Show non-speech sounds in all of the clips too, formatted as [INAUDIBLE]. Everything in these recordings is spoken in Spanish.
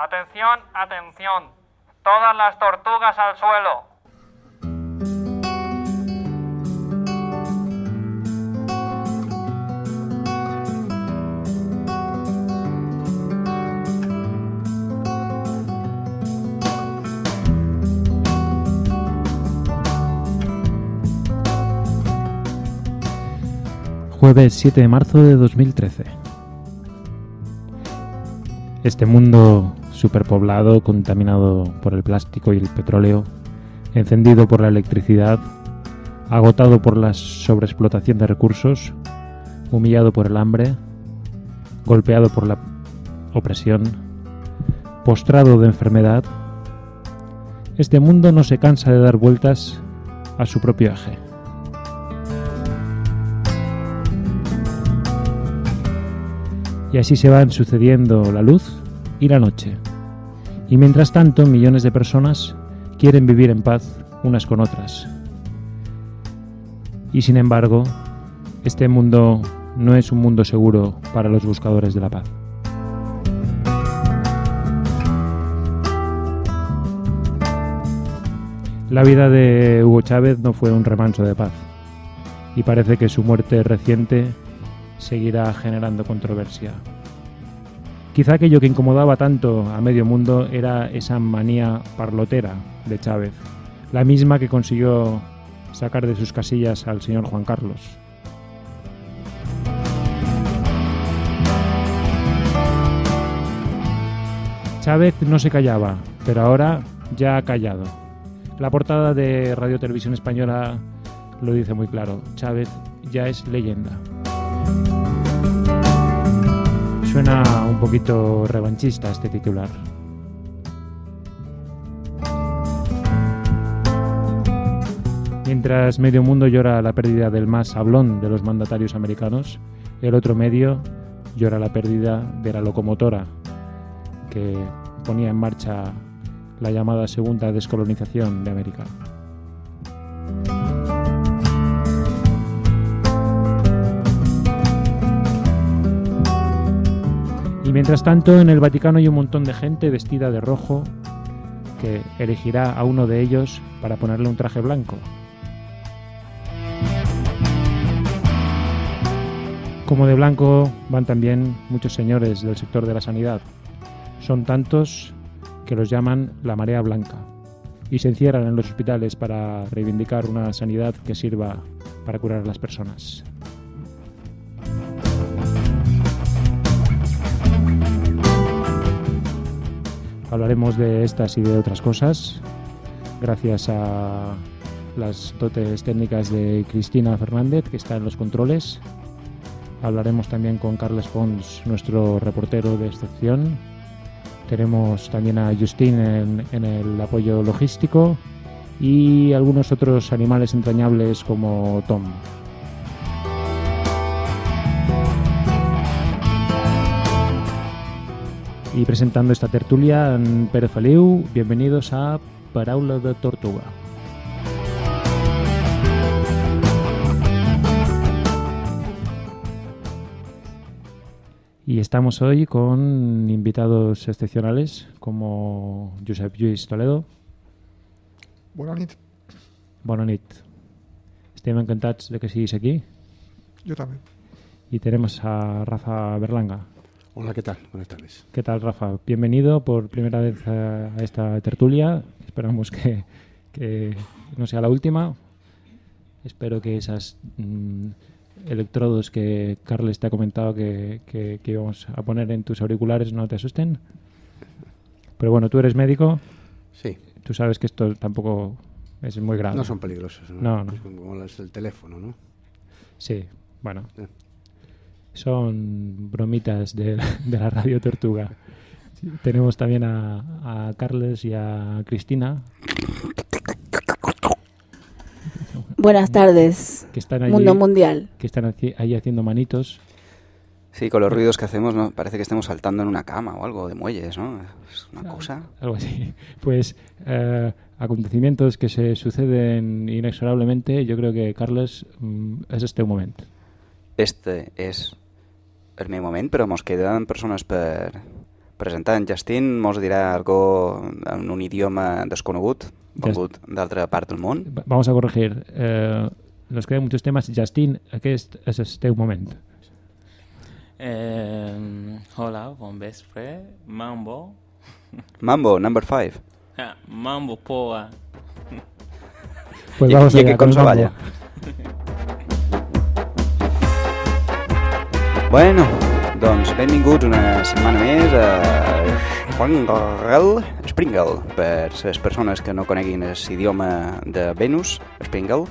Atención, atención. Todas las tortugas al suelo. Jueves 7 de marzo de 2013. Este mundo superpoblado, contaminado por el plástico y el petróleo, encendido por la electricidad, agotado por la sobreexplotación de recursos, humillado por el hambre, golpeado por la opresión, postrado de enfermedad, este mundo no se cansa de dar vueltas a su propio eje. Y así se van sucediendo la luz y la noche. Y mientras tanto, millones de personas quieren vivir en paz unas con otras. Y sin embargo, este mundo no es un mundo seguro para los buscadores de la paz. La vida de Hugo Chávez no fue un remanso de paz, y parece que su muerte reciente seguirá generando controversia. Quizá aquello que incomodaba tanto a medio mundo era esa manía parlotera de Chávez, la misma que consiguió sacar de sus casillas al señor Juan Carlos. Chávez no se callaba, pero ahora ya ha callado. La portada de Radio Televisión Española lo dice muy claro, Chávez ya es leyenda. Un poquito revanchista este titular. Mientras medio mundo llora la pérdida del más hablón de los mandatarios americanos, el otro medio llora la pérdida de la locomotora que ponía en marcha la llamada segunda descolonización de América. Y mientras tanto, en el Vaticano hay un montón de gente vestida de rojo que elegirá a uno de ellos para ponerle un traje blanco. Como de blanco van también muchos señores del sector de la sanidad. Son tantos que los llaman la marea blanca y se encierran en los hospitales para reivindicar una sanidad que sirva para curar a las personas. Hablaremos de estas y de otras cosas gracias a las dotes técnicas de Cristina Fernández, que está en los controles. Hablaremos también con Carles Pons, nuestro reportero de excepción. Tenemos también a Justin en, en el apoyo logístico y algunos otros animales entrañables como Tom. Y presentando esta tertulia, en Pere Feliu, bienvenidos a Paraula de Tortuga. Y estamos hoy con invitados excepcionales como Josep Lluís Toledo. Bona nit. Bona nit. Estem encantats de que siguis aquí. Yo también. Y tenemos a Rafa Berlanga. Hola, ¿qué tal? Buenas tardes. ¿Qué tal, Rafa? Bienvenido por primera vez a esta tertulia. Esperamos que, que no sea la última. Espero que esas mm, electrodos que Carles te ha comentado que, que- que íbamos a poner en tus auriculares no te asusten. Pero bueno, tú eres médico, Sí, tú sabes que esto tampoco es muy grave. no son peligrosos. ¿no? No, no. Es como las del teléfono, ¿no? Sí, bueno. Eh. Son bromitas de, la- de la radio Tortuga. Sí, Tenemos también a, a Carles y a Cristina, Buenas tardes, que están allí, mundo mundial. que están ahí haciendo manitos. Sí, con los ruidos que hacemos, ¿no? Parece que estemos saltando en una cama o algo de muelles, ¿no? Es una cosa. Algo así. [LAUGHS] Pues eh, acontecimientos que se suceden inexorablemente. Yo creo que, Carles, mm, és el teu moment. Este és el meu moment, però mos queden persones per, presentar en Justin mos dirà algo en un idioma desconegut, vengut d'altra part del món. Va- Vamos a corregir. Eh, nos quedan muchos temas. Justin, aquest és el teu moment. Eh, hola, bon vespre. Mambo. Mambo, number five. Ah, Mambo Poa. Pues I- vamos i allá que con el [LAUGHS] Bueno, doncs benvinguts una setmana més a Springle, Springle per les persones que no coneguin l'idioma de Venus, Springle.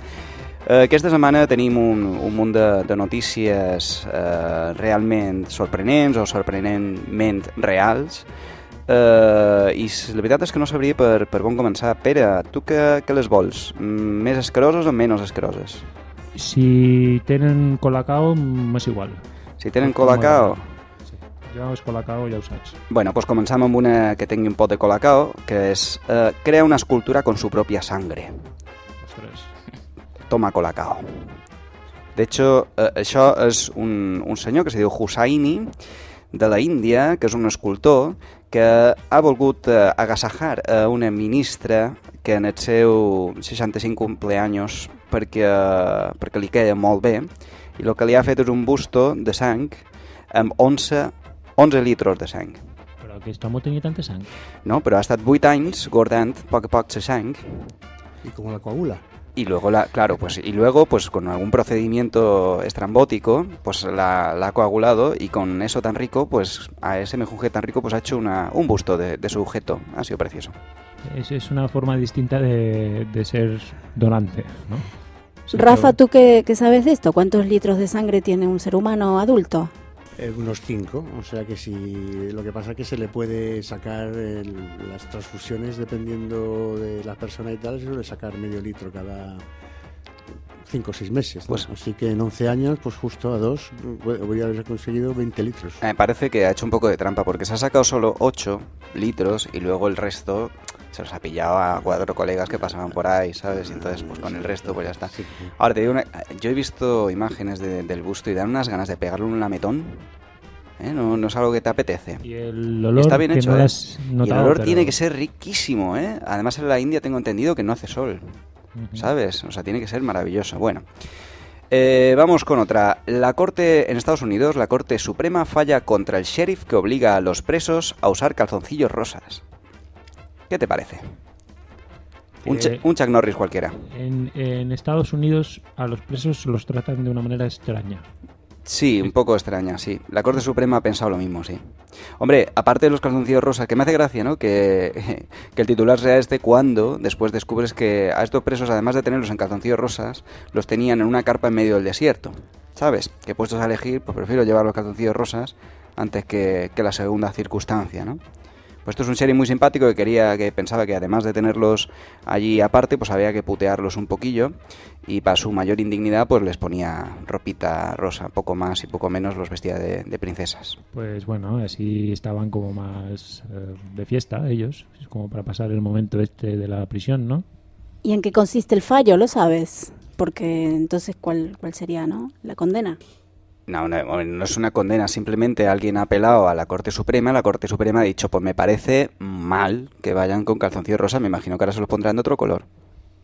Eh, aquesta setmana tenim un, un munt de, de notícies eh, realment sorprenents o sorprenentment reals eh, i la veritat és que no sabria per, per on començar. Pere, tu que, que les vols? Mm, Més escaroses o menys escaroses? Si tenen colacao, m'és igual. Si tenen colacao... Sí. Jo és colacao, ja ho saps. Bueno, pues començam amb una que tingui un pot de colacao, que és eh, crea una escultura con su propia sangre. Ostres. Toma colacao. De hecho, eh, això és un, un senyor que se diu Hussaini, de la Índia, que és un escultor que ha volgut eh, agasajar a una ministra que en el seu 65 cumpleaños perquè, perquè li queda molt bé i el que li ha fet és un busto de sang amb 11, 11 litros de sang. Però aquest home tenia tanta sang. No? Però ha estat 8 anys guardant a poc a poc la sang ¿Y cómo la coagula? y luego la, claro, pues y luego pues con algún procedimiento estrambótico, pues la, la ha coagulado y con eso tan rico, pues a ese mejunje tan rico pues ha hecho una, un busto de, de su objeto. Ha sido precioso. Es, es una forma distinta de, de ser donante, ¿no? Rafa, ¿tú qué, qué sabes de esto? ¿Cuántos litros de sangre tiene un ser humano adulto? Eh, unos 5, o sea que si lo que pasa es que se le puede sacar el- las transfusiones dependiendo de la persona y tal, se suele sacar medio litro cada 5 o 6 meses. ¿no? Pues- Así que en 11 años, pues justo a dos, voy voy a haber conseguido 20 litros. Me parece que ha hecho un poco de trampa porque se ha sacado solo 8 litros y luego el resto se los ha pillado a cuatro colegas que pasaban por ahí, ¿sabes? Y entonces pues con el resto pues ya está. Ahora te digo, una- yo he visto imágenes de- del busto y dan unas ganas de pegarle un lametón. ¿eh? No, no es algo que te apetece. Y el olor Está bien que hecho, no ¿eh? y el olor pero- tiene que ser riquísimo, ¿eh? Además en la India tengo entendido que no hace sol. ¿sabes? O sea, tiene que ser maravilloso. Bueno, eh, vamos con otra. La Corte en Estados Unidos, la Corte Suprema falla contra el sheriff que obliga a los presos a usar calzoncillos rosas. ¿Qué te parece? Un, Eh, un Chuck Norris cualquiera. En, en Estados Unidos a los presos los tratan de una manera extraña. Sí, un poco extraña, sí. La Corte Suprema ha pensado lo mismo, sí. Hombre, aparte de los calzoncillos rosas, que me hace gracia, ¿no? Que, [LAUGHS] que el titular sea este cuando después descubres que a estos presos, además de tenerlos en calzoncillos rosas, los tenían en una carpa en medio del desierto. ¿Sabes? Que puestos a elegir, pues prefiero llevar los calzoncillos rosas antes que, que la segunda circunstancia, ¿no? Pues esto es un sheriff muy simpático que quería, que pensaba que además de tenerlos allí aparte, pues había que putearlos un poquillo y para su mayor indignidad pues les ponía ropita rosa, poco más y poco menos los vestía de, de princesas. Pues bueno, así estaban como más eh, de fiesta ellos, es como para pasar el momento este de la prisión, ¿no? ¿Y en qué consiste el fallo? ¿Lo sabes? Porque entonces, ¿cuál, cuál sería, no? La condena. No, no, no es una condena, simplemente alguien ha apelado a la Corte Suprema, la Corte Suprema ha dicho, pues me parece mal que vayan con calzoncillos rosa, me imagino que ahora se los pondrán de otro color.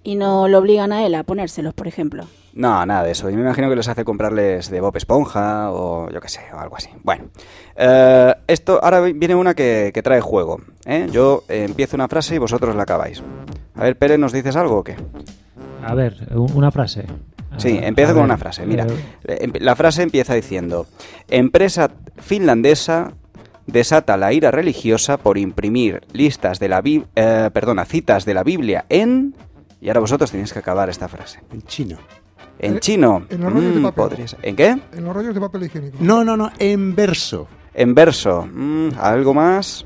Y no lo obligan a él a ponérselos, por ejemplo. No, nada de eso. Y me imagino que les hace comprarles de Bob Esponja o yo qué sé, o algo así. Bueno, eh, esto ahora viene una que, que trae juego. ¿eh? Yo eh, empiezo una frase y vosotros la acabáis. A ver, Pérez, ¿nos dices algo o qué? A ver, una frase. Sí, Ah, empiezo con una frase. Mira, eh, eh, em- la frase empieza diciendo: Empresa finlandesa desata la ira religiosa por imprimir listas de la Bib- eh, perdona, citas de la Biblia en y ahora vosotros tenéis que acabar esta frase. En chino. En Eh, chino. en los rollos de Mm, papel. podría ser. ¿En qué? En los rollos de papel higiénico. No, no, no, en verso. En verso. Mm, ¿Algo más?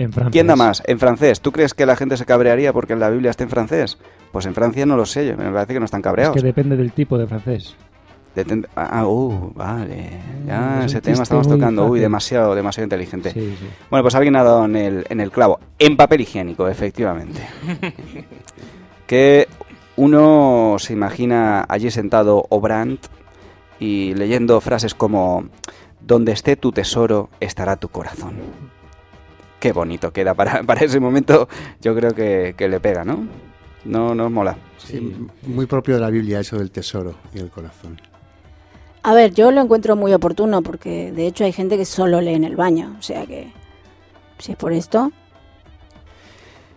En francés. ¿Quién da más? En francés. ¿Tú crees que la gente se cabrearía porque la Biblia está en francés? Pues en Francia no lo sé, yo- me parece que no están Es cabreados. que depende del tipo de francés. Deten- Ah, uh, vale. Ya, Es ese tema estamos tocando. Uy, demasiado, demasiado inteligente. Sí, sí. Bueno, pues alguien ha dado en el, en el clavo. En papel higiénico, efectivamente. [LAUGHS] que uno se imagina allí sentado Obrant y leyendo frases como Donde esté tu tesoro, estará tu corazón. Qué bonito queda para, [LAUGHS] para ese momento, yo creo que, que le pega, ¿no? No nos mola. Sí, muy propio de la Biblia eso del tesoro y el corazón. A ver, yo lo encuentro muy oportuno porque de hecho hay gente que solo lee en el baño. O sea que, si es por esto,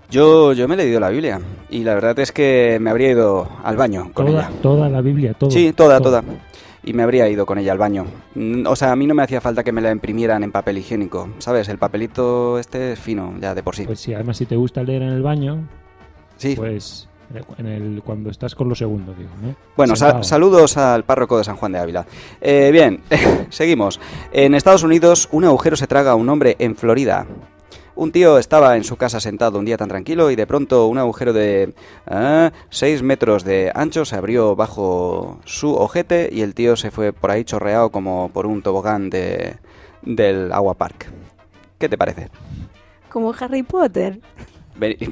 Yo, yo me he leído la Biblia y la verdad es que me habría ido al baño con Toda, ella. toda la Biblia, todo. Sí, toda, todo. toda. Y me habría ido con ella al baño. Mm, O sea, a mí no me hacía falta que me la imprimieran en papel higiénico, ¿sabes? El papelito este es fino, ya de por sí. Pues sí, además si te gusta leer en el baño, Sí. pues en el, cuando estás con lo segundo, digo, ¿no? Bueno, saludos al párroco de San Juan de Ávila. Eh, bien, [LAUGHS] seguimos. En Estados Unidos, un agujero se traga a un hombre en Florida. Un tío estaba en su casa sentado un día tan tranquilo y de pronto un agujero de 6 metros de ancho se abrió bajo su ojete y el tío se fue por ahí chorreado como por un tobogán de, del Agua Park. ¿Qué te parece? como Harry Potter.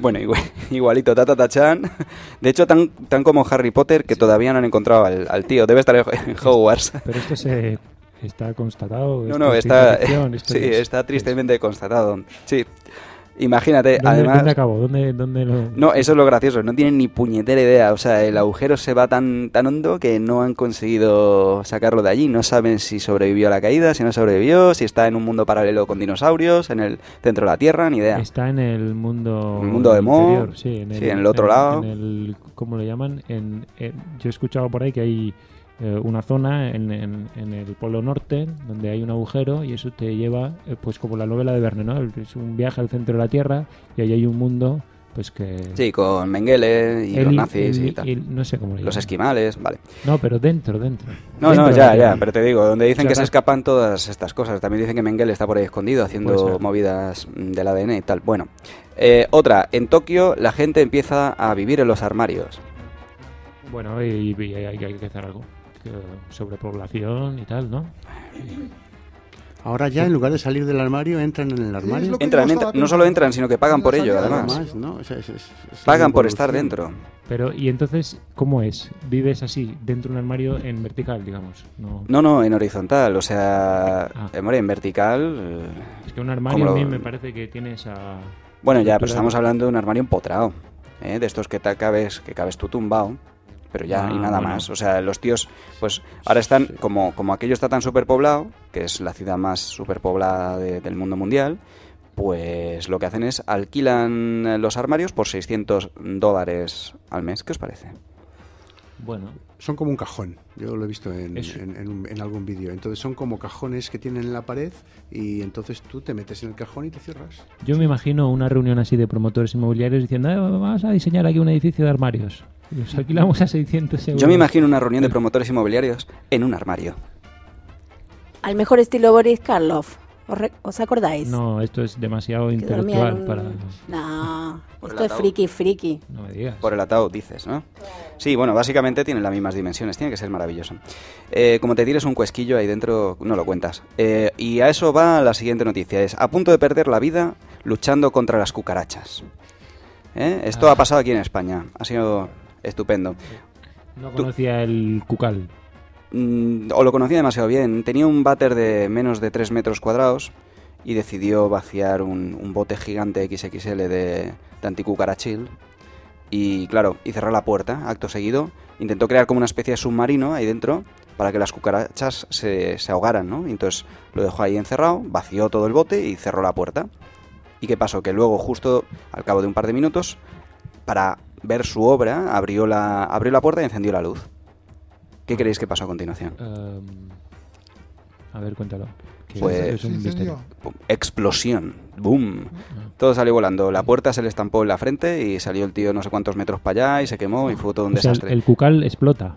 Bueno, igual- igualito, ta, ta, ta, chan. De hecho, tan, tan como Harry Potter que todavía no han encontrado al, al tío. Debe estar en Hogwarts. Pero esto se está constatado. No, no, es está, [LAUGHS] sí, es- está tristemente constatado. Sí, imagínate, ¿Dónde, además... ¿Dónde acabó? ¿Dónde, dónde lo...? No, eso es lo gracioso, no tienen ni puñetera idea. O sea, el agujero se va tan, tan hondo que no han conseguido sacarlo de allí. No saben si sobrevivió a la caída, si no sobrevivió, si está en un mundo paralelo con dinosaurios, en el centro de la Tierra, ni idea. Está en el mundo... El mundo de Mo, sí, en el, sí, en el otro lado. En el, ¿Cómo lo llaman? En, en- yo he escuchado por ahí que hay eh, una zona en, en- en el Polo Norte donde hay un agujero y eso te lleva, eh, pues como la novela de Verne, ¿no? Es un viaje al centro de la Tierra y ahí hay un mundo, pues que... Sí, con Mengele y el- los nazis el- y tal. el- no sé cómo Los esquimales, vale. No, pero dentro, dentro. No, Dentro no, ya, ya, pero te digo, donde dicen O sea, que se escapan todas estas cosas. También dicen que Mengele está por ahí escondido haciendo movidas del ADN y tal. Bueno, eh, otra, en Tokio la gente empieza a vivir en los armarios. Bueno, y, y hay, hay que hacer algo. Sobrepoblación y tal, ¿no? Ahora ya, en lugar de salir del armario, entran en el armario. lo Entran, entra- no solo entran, sino que pagan por ello, además. Además, ¿no? Es- es- es- es Pagan por estar dentro. Pero, ¿y entonces cómo es? ¿Vives así, dentro de un armario en vertical, digamos? No. No, no, en horizontal, o sea, Ah. eh, en vertical. eh, Es que un armario ¿Cómo a mí lo- me parece que tiene esa... Bueno, ya, pero estamos de- hablando de un armario empotrado, ¿eh? de estos que te cabes, que cabes tú tumbado, pero ya Ah, y nada bueno. más. O sea, los tíos, pues ahora están, como, como aquello está tan superpoblado, que es la ciudad más superpoblada de- del mundo mundial, pues lo que hacen es alquilan eh, los armarios por 600 dólares al mes. ¿Qué os parece? Bueno, Son como un cajón. Yo lo he visto en, en- en un- en algún vídeo. Entonces son como cajones que tienen en la pared y entonces tú te metes en el cajón y te cierras. yo me imagino una reunión así de promotores inmobiliarios diciendo, "Ah, vamos a diseñar aquí un edificio de armarios. Los alquilamos a 600 euros. Yo me imagino una reunión de promotores inmobiliarios en un armario. Al mejor estilo Boris Karloff. ¿Os, re- os acordáis? No, esto es demasiado Que dormía intelectual en un- para... No, Por esto es ataúd. friki friki. No me digas. Por el ataúd, dices, ¿no? Sí, bueno, básicamente tienen las mismas dimensiones, tiene que ser maravilloso. Eh, como te tires un cuesquillo ahí dentro, no lo cuentas. Eh, y a eso va la siguiente noticia, es a punto de perder la vida luchando contra las cucarachas. ¿Eh? Esto Ah. ha pasado aquí en España, ha sido estupendo. No conocía el cucal. Mm, o lo conocía demasiado bien. Tenía un váter de menos de 3 metros cuadrados y decidió vaciar un, un bote gigante XXL de, de anticucarachil. Y claro, y cerrar la puerta, acto seguido. Intentó crear como una especie de submarino ahí dentro para que las cucarachas se, se ahogaran, ¿no? Y entonces lo dejó ahí encerrado, vació todo el bote y cerró la puerta. ¿Y qué pasó? Que luego, justo al cabo de un par de minutos, para ver su obra, abrió la, abrió la puerta y encendió la luz. ¿Qué creéis que pasó a continuación? Em, a ver, cuéntalo. Pues- Explosión. Boom. Todo salió volando. La puerta se le estampó en la frente y salió el tío no sé cuántos metros para allá y se quemó y fue todo un O sea, el, desastre. el cucal explota.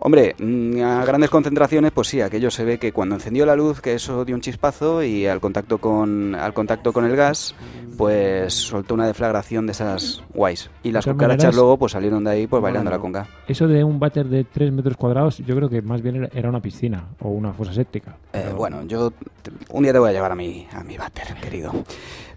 Hombre, mm, a grandes concentraciones, pues sí, aquello se ve que cuando encendió la luz, que eso dio un chispazo y al contacto con, al contacto con el gas, pues soltó una deflagración de esas guays. Y las cucarachas maneras- luego pues salieron de ahí pues bailando la conga. Eso de un váter de 3 metros cuadrados, yo creo que más bien era- una piscina o una fosa séptica. Eh, bueno, yo un día te voy a llevar a mi, a mi váter, querido.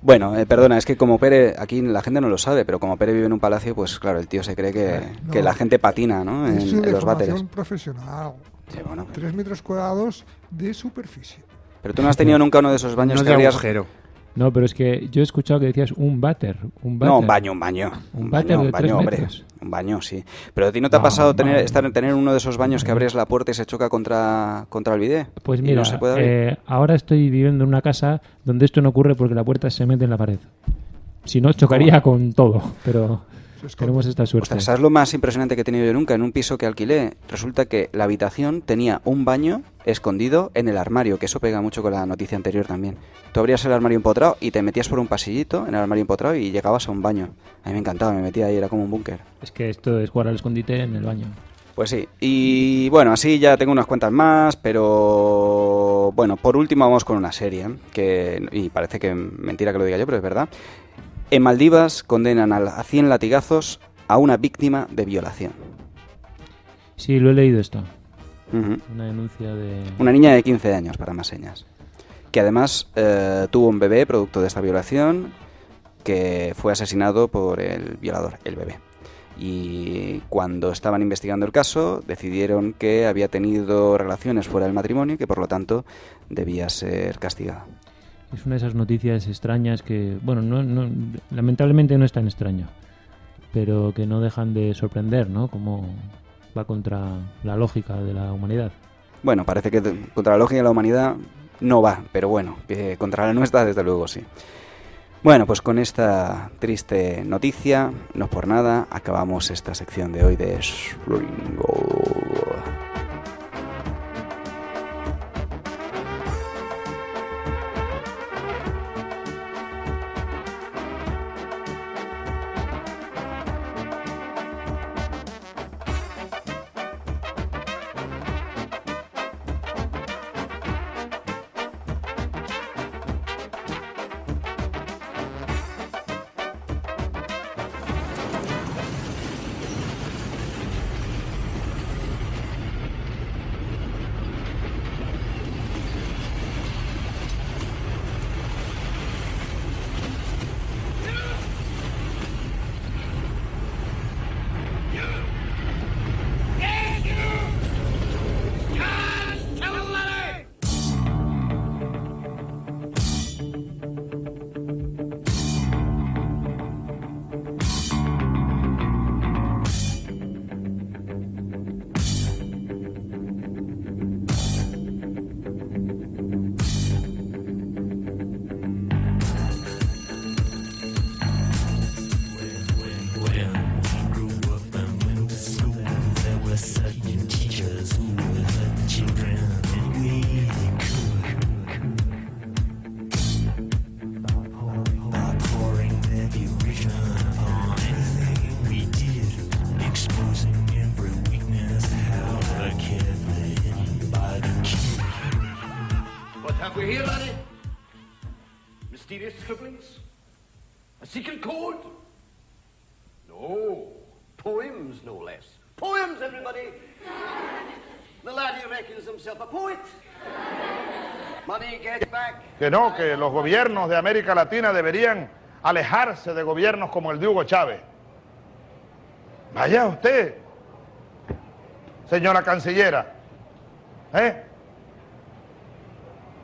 Bueno, eh, perdona, es que como Pere, aquí la gente no lo sabe, pero como Pere vive en un palacio, pues claro, el tío se cree que, No. que la gente patina, ¿no? En, Es en los váteres. profesional. Sí, bueno. Tres metros cuadrados de superficie. Pero tú no has tenido nunca uno de esos baños no que de abrías... agujero. No, pero es que yo he escuchado que decías un váter. Un váter. No, un baño, un baño. Un Un váter baño, de un tres baño, hombre. metros. Un baño, sí. Pero a ti no te ha pasado tener, estar, tener uno de esos baños que abres la puerta y se choca contra, contra el bidé. Pues mira, no se puede eh, ahora estoy viviendo en una casa donde esto no ocurre porque la puerta se mete en la pared. Si no, chocaría con todo, pero. Tenemos esta suerte. Ostras, ¿sabes lo más impresionante que he tenido yo nunca? En un piso que alquilé, resulta que la habitación tenía un baño escondido en el armario, que eso pega mucho con la noticia anterior también. Tú abrías el armario empotrado y te metías por un pasillito en el armario empotrado y llegabas a un baño. A mí me encantaba, me metía ahí, era como un búnker. Es que esto es jugar al escondite en el baño. Pues sí, y bueno, así ya tengo unas cuentas más, pero bueno, por último vamos con una serie, que, y parece que mentira que lo diga yo, pero es verdad. En Maldivas condenan a 100 latigazos a una víctima de violación. Sí, lo he leído esto. Una denuncia de... Una niña de 15 años, para más señas. Que además eh, tuvo un bebé producto de esta violación que fue asesinado por el violador, el bebé. Y cuando estaban investigando el caso, decidieron que había tenido relaciones fuera del matrimonio y que por lo tanto debía ser castigada. Es una de esas noticias extrañas que, bueno, no, lamentablemente no es tan extraño, pero que no dejan de sorprender, ¿no? Como va contra la lógica de la humanidad. Bueno, parece que contra la lógica de la humanidad no va, pero bueno, que contra la nuestra desde luego sí. Bueno, pues con esta triste noticia, no por nada, acabamos esta sección de hoy de Shringo. No, que los gobiernos de América Latina deberían alejarse de gobiernos como el de Hugo Chávez. Vaya usted, señora cancillera. ¿Eh?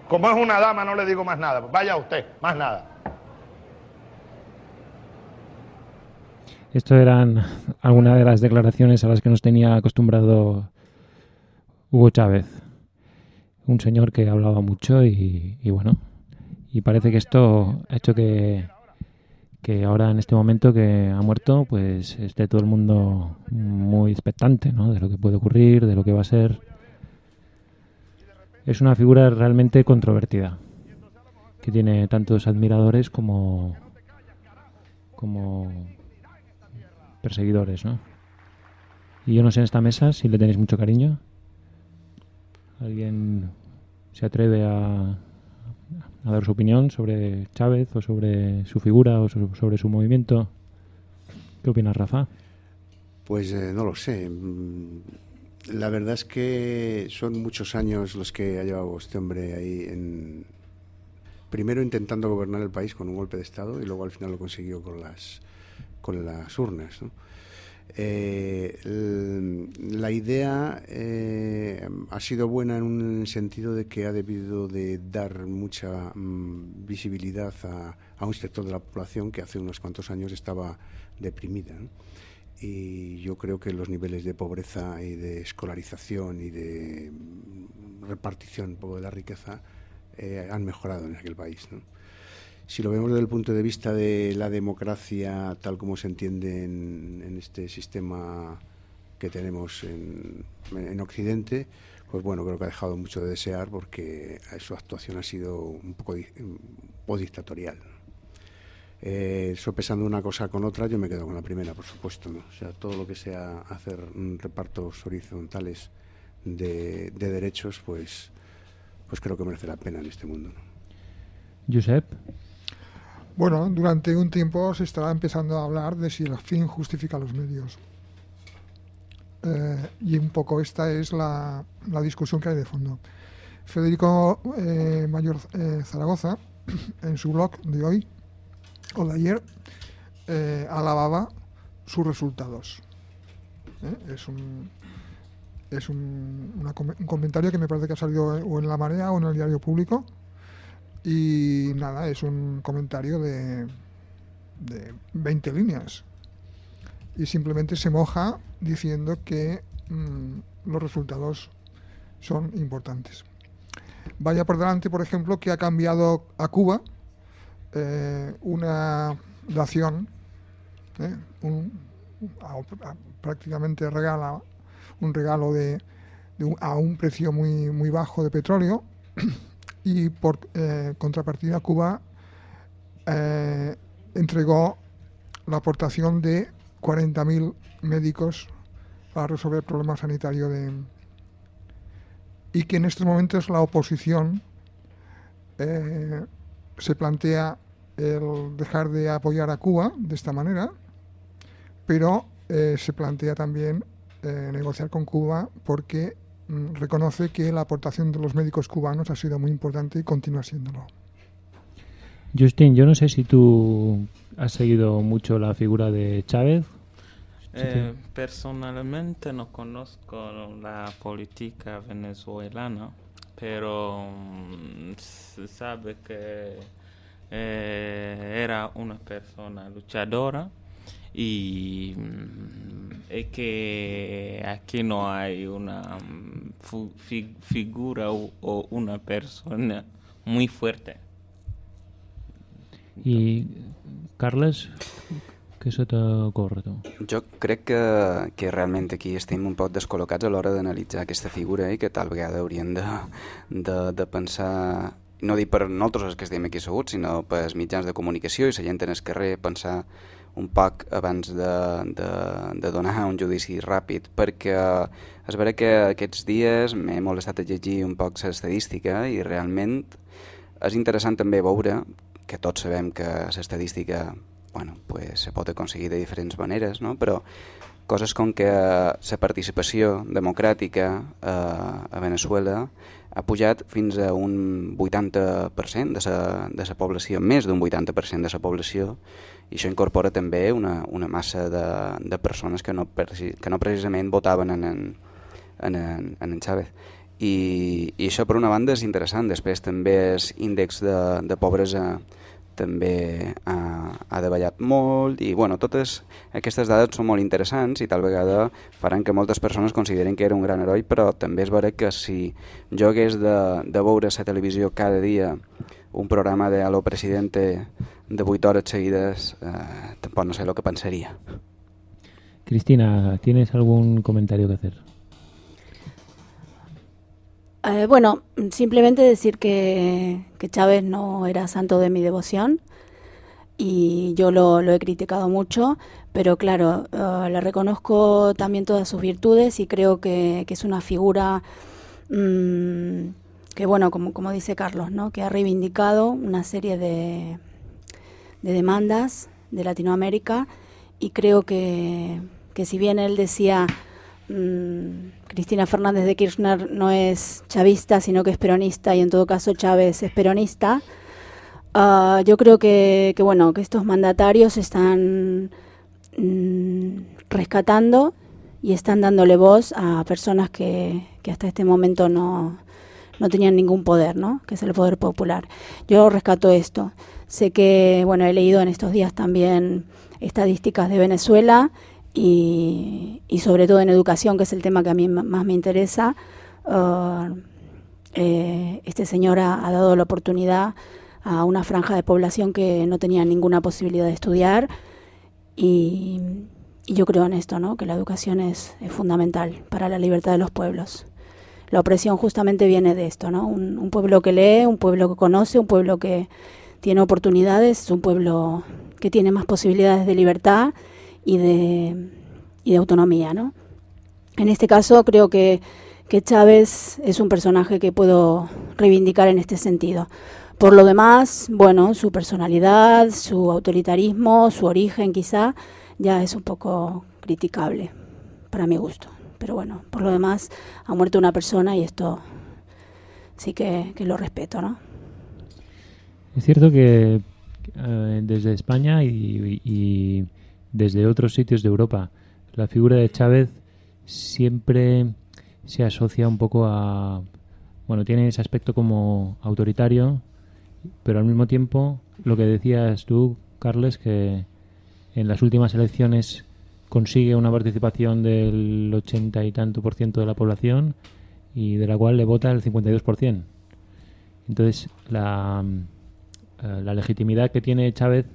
Como es una dama, no le digo más nada. Vaya usted, más nada. Esto eran algunas de las declaraciones a las que nos tenía acostumbrado Hugo Chávez. Un señor que hablaba mucho y bueno, y parece que esto ha hecho que, que ahora en este momento que ha muerto, pues esté todo el mundo muy expectante, ¿no? De lo que puede ocurrir, de lo que va a ser. Es una figura realmente controvertida, que tiene tantos admiradores como como perseguidores, ¿no? Y yo no sé en esta mesa si le tenéis mucho cariño. ¿Alguien se atreve a, a dar su opinión sobre Chávez o sobre su figura o so- sobre su movimiento? ¿Qué opinas, Rafa? Pues eh, no lo sé. Mm, La verdad es que son muchos años los que ha llevado este hombre ahí en... Primero intentando gobernar el país con un golpe de Estado y luego al final lo consiguió con las, con las urnas. ¿no? Eh, la idea eh, ha sido buena en un sentido de que ha debido de dar mucha mm, visibilidad a, un sector de la población que hace unos cuantos años estaba deprimida. Y yo creo que los niveles de pobreza y de escolarización y de mm, repartición poco de la riqueza eh, han mejorado en aquel país. Si lo vemos desde el punto de vista de la democracia tal como se entiende en, en este sistema que tenemos en, en Occidente, pues bueno, creo que ha dejado mucho de desear porque su actuación ha sido un poco, dictatorial. Eh, sopesando una cosa con otra, yo me quedo con la primera, por supuesto. ¿no? O sea, todo lo que sea hacer repartos horizontales de, de derechos, pues, pues creo que merece la pena en este mundo. Josep, Bueno, durante un tiempo se estará empezando a hablar de si el fin justifica los medios. Eh, y un poco esta es la, discusión que hay de fondo. Federico eh, Mayor eh, Zaragoza, en su blog de hoy o de ayer, alababa sus resultados. Es un es un, un comentario que me parece que ha salido o en La Marea o en el Diario Público. Y nada, es un comentario de, de 20 líneas. Y simplemente se moja diciendo que mm, los resultados son importantes. Vaya por delante, por ejemplo, que ha cambiado a Cuba eh, una dación, ¿eh? un- prácticamente regala un regalo de, a un precio muy, muy bajo de petróleo y por eh, contrapartida Cuba eh, entregó la aportación de 40.000 médicos para resolver el problema sanitario de y que en estos momentos la oposición eh, se plantea el dejar de apoyar a Cuba de esta manera, pero se plantea también negociar con Cuba porque reconoce que la aportación de los médicos cubanos ha sido muy importante y continúa siéndolo. Justin, yo no sé si tú has seguido mucho la figura de Chávez. Eh, personalmente no conozco la política venezolana, pero mm, se sabe que eh, era una persona luchadora y, mm, y que aquí no hay una mm, fi- figura o, o una persona muy fuerte. I, Carles, què se t'ocorre, tu? Jo crec que, que realment aquí estem un poc descol·locats a l'hora d'analitzar aquesta figura i que tal vegada hauríem de, de, de pensar, no dic per nosaltres els que estem aquí asseguts, sinó per als mitjans de comunicació i la gent en el carrer pensar un poc abans de, de, de donar un judici ràpid, perquè és vera que aquests dies m'he molestat a llegir un poc l'estadística i realment és interessant també veure que tots sabem que l'estadística bueno, pues, se pot aconseguir de diferents maneres, no? però coses com que la participació democràtica eh, a Venezuela ha pujat fins a un 80% de la, població, més d'un 80% de la població, i això incorpora també una, una massa de, de persones que no, que no precisament votaven en en, en, en, en, Chávez. I, I això per una banda és interessant, després també el índex de, de pobresa també ha, ha davallat molt i bueno, totes aquestes dades són molt interessants i tal vegada faran que moltes persones consideren que era un gran heroi però també és vera que si jo hagués de, de veure la televisió cada dia un programa de Aló Presidente de 8 hores seguides eh, tampoc no sé el que pensaria Cristina, ¿tienes algún comentario que hacer? Eh, bueno, simplemente decir que, que Chávez no era santo de mi devoción y yo lo, lo he criticado mucho, pero claro, eh, le reconozco también todas sus virtudes y creo que, que es una figura mm, que, bueno, como, como dice Carlos, ¿no? que ha reivindicado una serie de, de demandas de Latinoamérica y creo que, que si bien él decía mm, Cristina Fernández de Kirchner no es chavista, sino que es peronista y en todo caso Chávez es peronista. Ah, yo creo que, que, bueno que estos mandatarios están mm, rescatando y están dándole voz a personas que, que hasta este momento no, no tenían ningún poder, ¿no? Que es el poder popular. Yo rescato esto. Sé que, bueno, he leído en estos días también estadísticas de Venezuela y, y sobre todo en educación, que es el tema que a mí más me interesa. Uh, eh, este señor ha, ha, dado la oportunidad a una franja de población que no tenía ninguna posibilidad de estudiar y, y yo creo en esto, ¿no? que la educación es, es, fundamental para la libertad de los pueblos. La opresión justamente viene de esto, ¿no? Un, un, pueblo que lee, un pueblo que conoce, un pueblo que tiene oportunidades, un pueblo que tiene más posibilidades de libertad y de, y de autonomía. ¿no? En este caso creo que, que Chávez es un personaje que puedo reivindicar en este sentido. Por lo demás, bueno, su personalidad, su autoritarismo, su origen quizá, ya es un poco criticable para mi gusto. Pero bueno, por lo demás, ha muerto una persona y esto sí que, que lo respeto, ¿no? Es cierto que eh, desde España y, y, desde otros sitios de Europa, la figura de Chávez siempre se asocia un poco a... Bueno, tiene ese aspecto como autoritario, pero al mismo tiempo, lo que decías tú, Carles, que en las últimas elecciones consigue una participación del 80 y tanto por ciento de la población y de la cual le vota el 52%. Entonces, la, eh, la legitimidad que tiene Chávez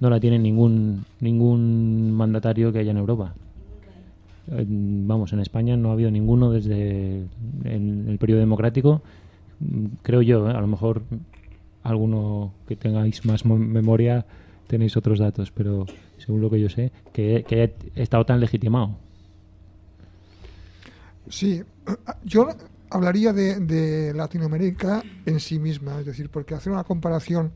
no la tiene ningún ningún mandatario que haya en Europa. Vamos, en España no ha habido ninguno desde en el periodo democrático. Creo yo, ¿eh? a lo mejor alguno que tengáis más memoria tenéis otros datos, pero según lo que yo sé, que, que haya estado tan legitimado. Sí, yo hablaría de, de, Latinoamérica en sí misma, es decir, porque hacer una comparación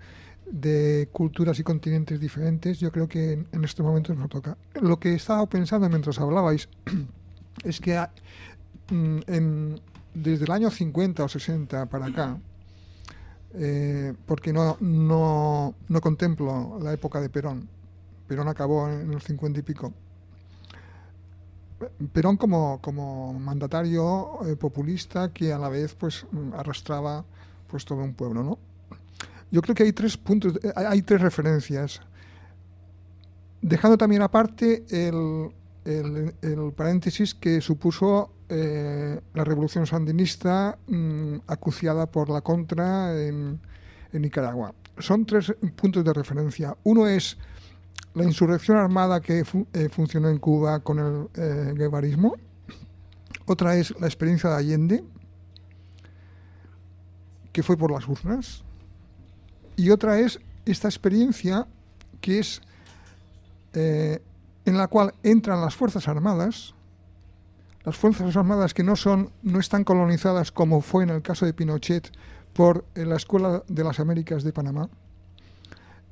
de culturas y continentes diferentes, yo creo que en, estos momentos no toca. Lo que estaba pensando mientras hablabais [CLEARS THROAT] es que mm, en, desde el año 50 o 60 para acá, eh, porque no, no, no contemplo la época de Perón, Perón acabó en los 50 y pico, Perón como, como mandatario eh, populista que a la vez pues arrastraba pues todo un pueblo, ¿no? Yo creo que hay tres puntos, hay tres referencias. Dejando también aparte el, el, paréntesis que supuso eh, la revolución sandinista mmm, acuciada por la contra en, en Nicaragua. Son tres puntos de referencia. Uno es la insurrección armada que eh, funcionó en Cuba con el eh, guevarismo. Otra es la experiencia de Allende, que fue por las urnas. Y otra es esta experiencia que es eh, en la cual entran las Fuerzas Armadas, las Fuerzas Armadas que no, son, no están colonizadas como fue en el caso de Pinochet por la Escuela de las Américas de Panamá,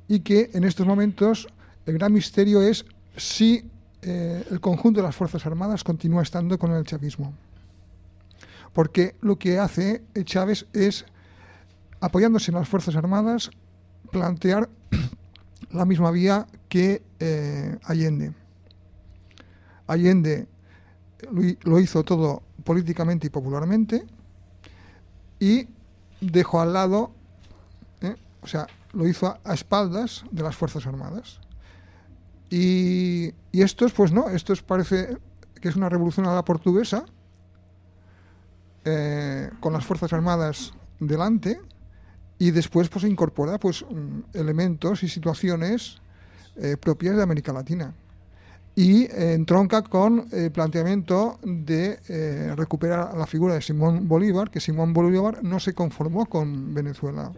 y que en estos momentos el gran misterio es si eh, el conjunto de las Fuerzas Armadas continúa estando con el chavismo. Porque lo que hace Chávez es, apoyándose en las Fuerzas Armadas, plantear [CLEARS THROAT] la misma vía que eh, Allende. Allende lo, hizo todo políticamente y popularmente y dejó al lado, ¿eh? o sea, lo hizo a espaldas de las Fuerzas Armadas. Y, y estos, pues no, estos parece que es una revolución a la portuguesa, eh, con las Fuerzas Armadas delante, y después pues incorpora pues elementos y situaciones eh, propias de América Latina. Y eh, entronca con el planteamiento de eh, recuperar la figura de Simón Bolívar, que Simón Bolívar no se conformó con Venezuela.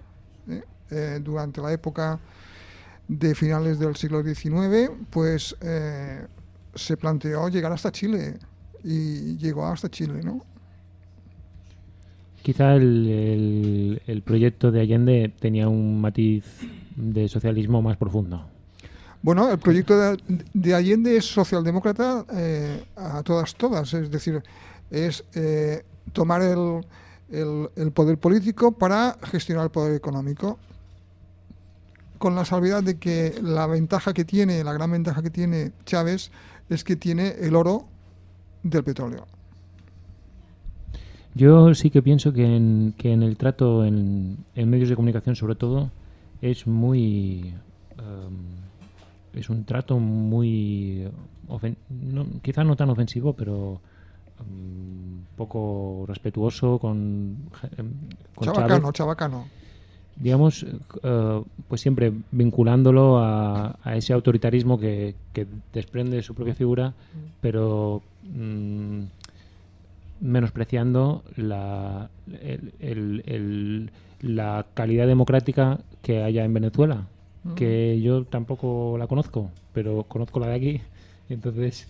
durante la época de finales del siglo XIX, pues eh, se planteó llegar hasta Chile y llegó hasta Chile, ¿no? Quizá el, el, el, proyecto de Allende tenía un matiz de socialismo más profundo. Bueno, el proyecto de, de Allende es socialdemócrata eh, a todas, todas, es decir, es eh, tomar el, el, el poder político para gestionar el poder económico con la salvedad de que la ventaja que tiene, la gran ventaja que tiene Chávez es que tiene el oro del petróleo. Yo sí que pienso que en, que en el trato en, en medios de comunicación, sobre todo, es muy. em, es un trato muy. no, quizá no tan ofensivo, pero. em, poco respetuoso con. em, con Chabacano, Chávez. chabacano. Digamos, eh, pues siempre vinculándolo a, a ese autoritarismo que, que desprende de su propia figura, pero mm, menospreciando la, el- el- el- la calidad democrática que haya en Venezuela, que yo tampoco la conozco, pero conozco la de aquí, y [LAUGHS] entonces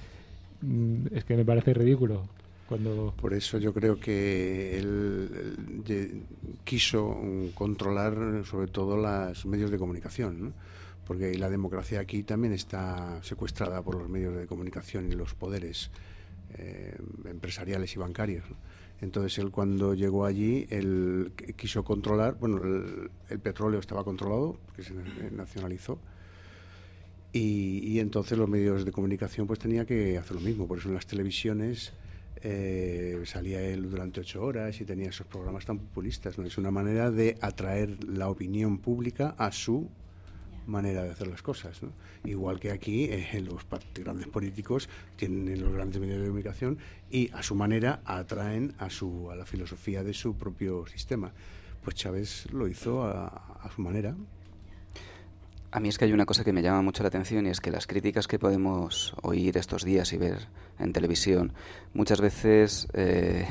mm, es que me parece ridículo cuando... Por eso yo creo que él, quiso controlar sobre todo los medios de comunicación, porque la democracia aquí también está secuestrada por los medios de comunicación y los poderes eh, empresariales y bancarios. Entonces él cuando llegó allí, él qu- quiso controlar, bueno, el, el petróleo estaba controlado, porque se na- nacionalizó, y, y entonces los medios de comunicación pues tenía que hacer lo mismo. Por eso en las televisiones eh, salía él durante ocho horas y tenía esos programas tan populistas. ¿no? Es una manera de atraer la opinión pública a su manera de hacer las cosas. ¿no? Igual que aquí eh, los grandes políticos tienen los grandes medios de comunicación y a su manera atraen a, su, a la filosofía de su propio sistema. Pues Chávez lo hizo a su manera. A mí es que hay una cosa que me llama mucho la atención y es que las críticas que podemos oír estos días y ver en televisión muchas veces eh,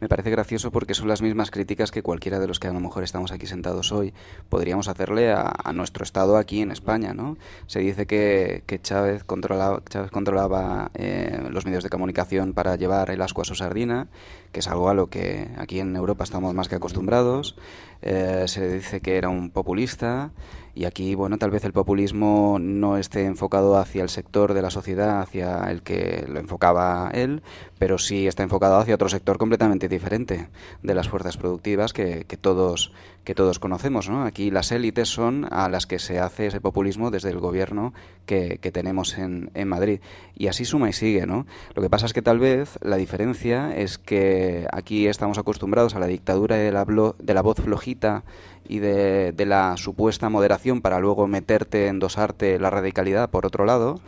me parece gracioso porque son las mismas críticas que cualquiera de los que a lo mejor estamos aquí sentados hoy podríamos hacerle a, a nuestro Estado aquí en España. ¿no? Se dice que, que Chávez controlaba, Chávez controlaba eh, los medios de comunicación para llevar el asco a su sardina, que es algo a lo que aquí en Europa estamos más que acostumbrados. Eh, se dice que era un populista. Y aquí, bueno, tal vez el populismo no esté enfocado hacia el sector de la sociedad, hacia el que lo enfocaba él, pero sí está enfocado hacia otro sector completamente diferente de las fuerzas productivas que todos que todos conocemos, ¿no? Aquí las élites son a las que se hace ese populismo desde el gobierno que, que tenemos en, en Madrid. Y así suma y sigue, ¿no? Lo que pasa es que tal vez la diferencia es que aquí estamos acostumbrados a la dictadura de la, de la voz flojita y de, de la supuesta moderación para luego meterte, endosarte la radicalidad por otro lado.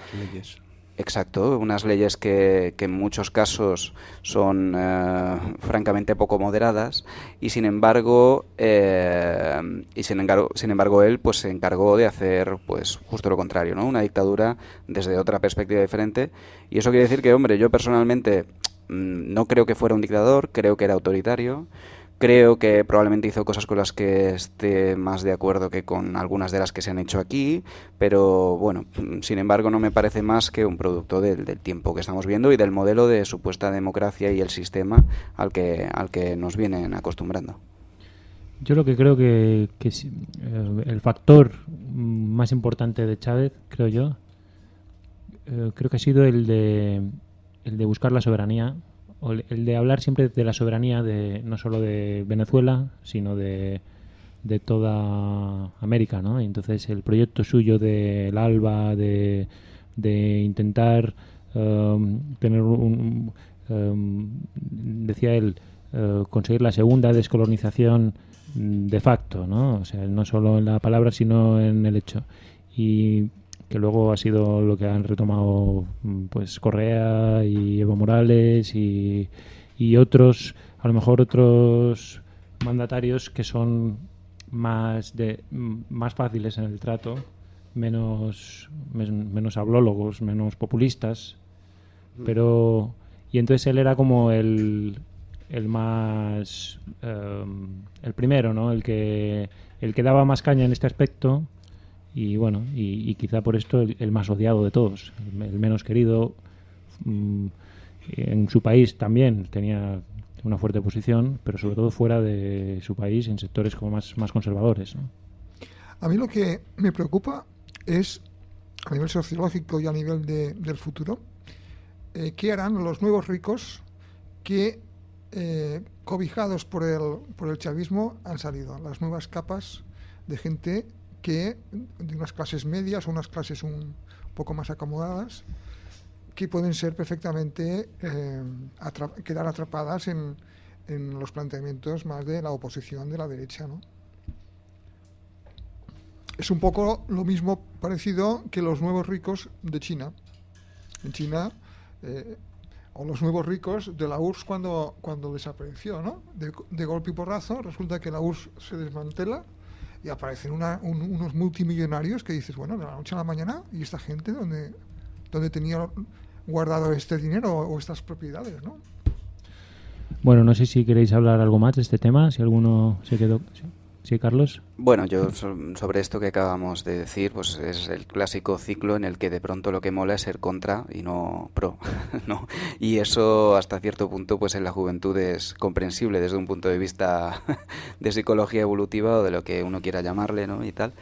Exacto, unas leyes que, que en muchos casos son eh, francamente poco moderadas y sin embargo eh, y sin embargo, sin embargo él pues se encargó de hacer pues justo lo contrario, ¿no? Una dictadura desde otra perspectiva diferente y eso quiere decir que hombre, yo personalmente mm, no creo que fuera un dictador, creo que era autoritario. Creo que probablemente hizo cosas con las que esté más de acuerdo que con algunas de las que se han hecho aquí, pero bueno, sin embargo no me parece más que un producto del, tiempo que estamos viendo y del modelo de supuesta democracia y el sistema al que, al que nos vienen acostumbrando. Yo lo que creo que, que eh, el factor más importante de Chávez, creo yo, eh, creo que ha sido el de, el de buscar la soberanía, el, de hablar siempre de la soberanía de no solo de Venezuela, sino de, de toda América, ¿no? Entonces el proyecto suyo del ALBA, de, de intentar um, tener un, um, decía él, eh, conseguir la segunda descolonización de facto, ¿no? O sea, no solo en la palabra, sino en el hecho. Y que luego ha sido lo que han retomado mm, pues Correa y Evo Morales y, y otros, a lo mejor otros mandatarios que son más de mm, más fáciles en el trato, menos men- menos hablólogos, menos populistas, pero y entonces él era como el el más em, el primero, ¿no? El que el que daba más caña en este aspecto y bueno y, quizá por esto el, más odiado de todos, el, el menos querido mm, en su país también tenía una fuerte posición, pero sobre todo fuera de su país en sectores como más más conservadores, ¿no? A mí lo que me preocupa es, a nivel sociológico y a nivel de- del futuro, eh, qué harán los nuevos ricos que, eh, cobijados por el, por el chavismo, han salido. Las nuevas capas de gente que de unas clases medias o unas clases un poco más acomodadas que pueden ser perfectamente eh, quedar atrapadas en, en los planteamientos más de la oposición de la derecha, ¿no? Es un poco lo mismo parecido que los nuevos ricos de China. En China, eh, o los nuevos ricos de la URSS cuando, cuando desapareció, ¿no? De, de golpe y porrazo, resulta que la URSS se desmantela y aparecen una- un- unos multimillonarios que dices, bueno, de la noche a la mañana, ¿y esta gente dónde, dónde tenía guardado este dinero o, estas propiedades, ¿no? Bueno, no sé si queréis hablar algo más de este tema, si alguno se quedó... Sí, Carlos. Bueno, yo so- sobre esto que acabamos de decir, pues es el clásico ciclo en el que de pronto lo que mola es ser contra y no pro, [LAUGHS] ¿no? Y eso hasta cierto punto, pues en la juventud es comprensible desde un punto de vista [LAUGHS] de psicología evolutiva o de lo que uno quiera llamarle, ¿no? Y tal.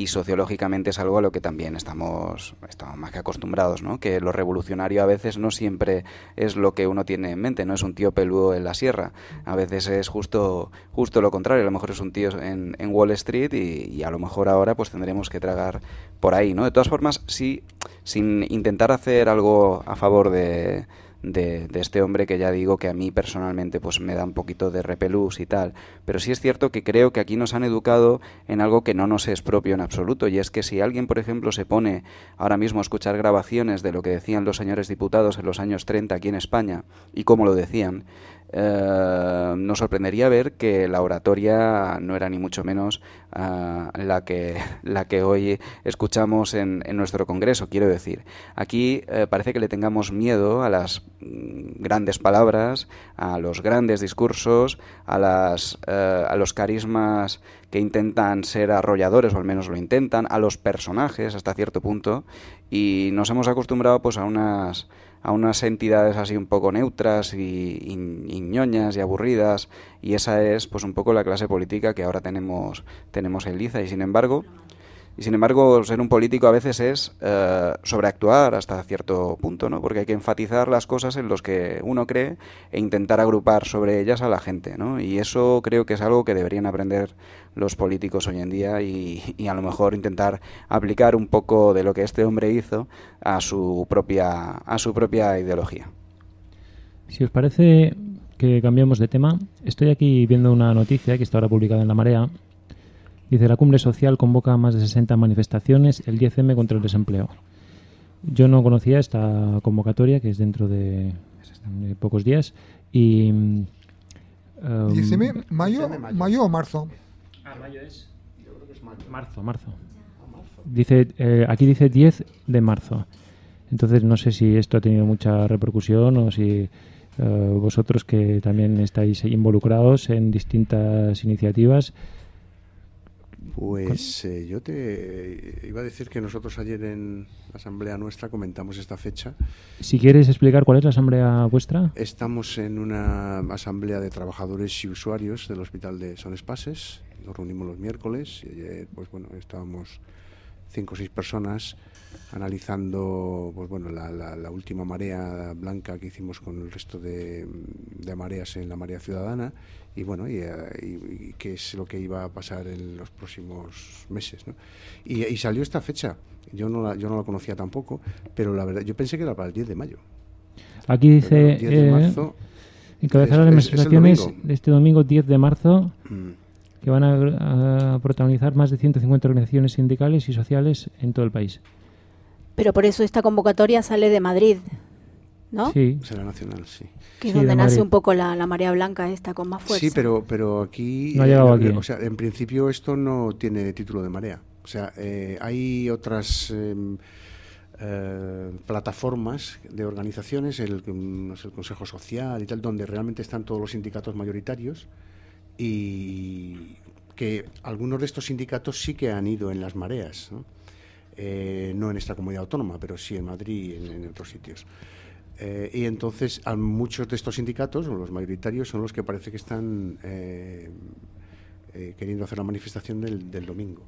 Y sociológicamente es algo a lo que también estamos, estamos más que acostumbrados, ¿no? Que lo revolucionario a veces no siempre es lo que uno tiene en mente, no es un tío peludo en la sierra. A veces es justo, justo lo contrario, a lo mejor es un tío en, en Wall Street y, y a lo mejor ahora pues tendremos que tragar por ahí, ¿no? De todas formas, sí, sin intentar hacer algo a favor de, de, este hombre que ya digo que a mí personalmente pues me da un poquito de repelús y tal, pero sí es cierto que creo que aquí nos han educado en algo que no nos es propio en absoluto y es que si alguien por ejemplo se pone ahora mismo a escuchar grabaciones de lo que decían los señores diputados en los años 30 aquí en España y cómo lo decían, eh, nos sorprendería ver que la oratoria no era ni mucho menos ah, la, que, [LAUGHS] la que hoy escuchamos en, en nuestro Congreso. Quiero decir, aquí eh, parece que le tengamos miedo a las mm, grandes palabras, a los grandes discursos, a, las, eh, a los carismas que intentan ser arrolladores, o al menos lo intentan, a los personajes hasta cierto punto, y nos hemos acostumbrado pues a unas a unas entidades así un poco neutras y, y- y ñoñas y aburridas y esa es pues un poco la clase política que ahora tenemos tenemos en Liza. Y sin embargo y sin embargo ser un político a veces es eh, sobreactuar hasta cierto punto no porque hay que enfatizar las cosas en los que uno cree e intentar agrupar sobre ellas a la gente no y eso creo que es algo que deberían aprender los políticos hoy en día y, y a lo mejor intentar aplicar un poco de lo que este hombre hizo a su propia a su propia ideología Si os parece que cambiamos de tema, estoy aquí viendo una noticia que está ahora publicada en La Marea. Dice, la cumbre social convoca más de 60 manifestaciones el 10M contra el desempleo. Yo no conocía esta convocatoria, que es dentro de, de pocos días. Y... um, 10M, mayo, 10M, mayo. mayo o marzo. Ah, mayo es. Marzo, marzo. Dice, eh, aquí dice 10 de marzo. Entonces no sé si esto ha tenido mucha repercusión o si eh, vosotros que también estáis involucrados en distintas iniciativas. Pues eh, yo te iba a decir que nosotros ayer en la asamblea nuestra comentamos esta fecha. Si quieres explicar cuál es la asamblea vuestra. Estamos en una asamblea de trabajadores y usuarios del hospital de Son Espases. Nos reunimos los miércoles y ayer, pues bueno, estábamos cinco o seis personas analizando, pues bueno, la, la- la última marea blanca que hicimos con el resto de, de mareas en la marea ciudadana y bueno, y, eh, y- y qué es lo que iba a pasar en los próximos meses, ¿no? Y, y salió esta fecha. Yo no la, yo no la conocía tampoco, pero la verdad, yo pensé que era para el 10 de mayo. Aquí dice Pero el 10 de eh, marzo encabezar es- las manifestaciones domingo. de este domingo 10 de marzo Mm. que van a, a protagonizar más de 150 organizaciones sindicales y sociales en todo el país. Pero por eso esta convocatoria sale de Madrid, ¿no? Sí, Será nacional, sí. Que es Sí, donde nace un poco la, la marea blanca esta con más fuerza. Sí, pero, pero aquí, No ha llegado eh, aquí. O sea, en principio esto no tiene título de marea. O sea, eh, hay otras em, eh, plataformas de organizaciones, el, no sé, el Consejo Social y tal, donde realmente están todos los sindicatos mayoritarios y que algunos de estos sindicatos sí que han ido en las mareas, ¿no? Eh, no en esta comunidad autónoma, pero sí en Madrid y en, en otros sitios. Eh, y entonces a muchos de estos sindicatos, o los mayoritarios, son los que parece que están eh, eh, queriendo hacer la manifestación del, del domingo.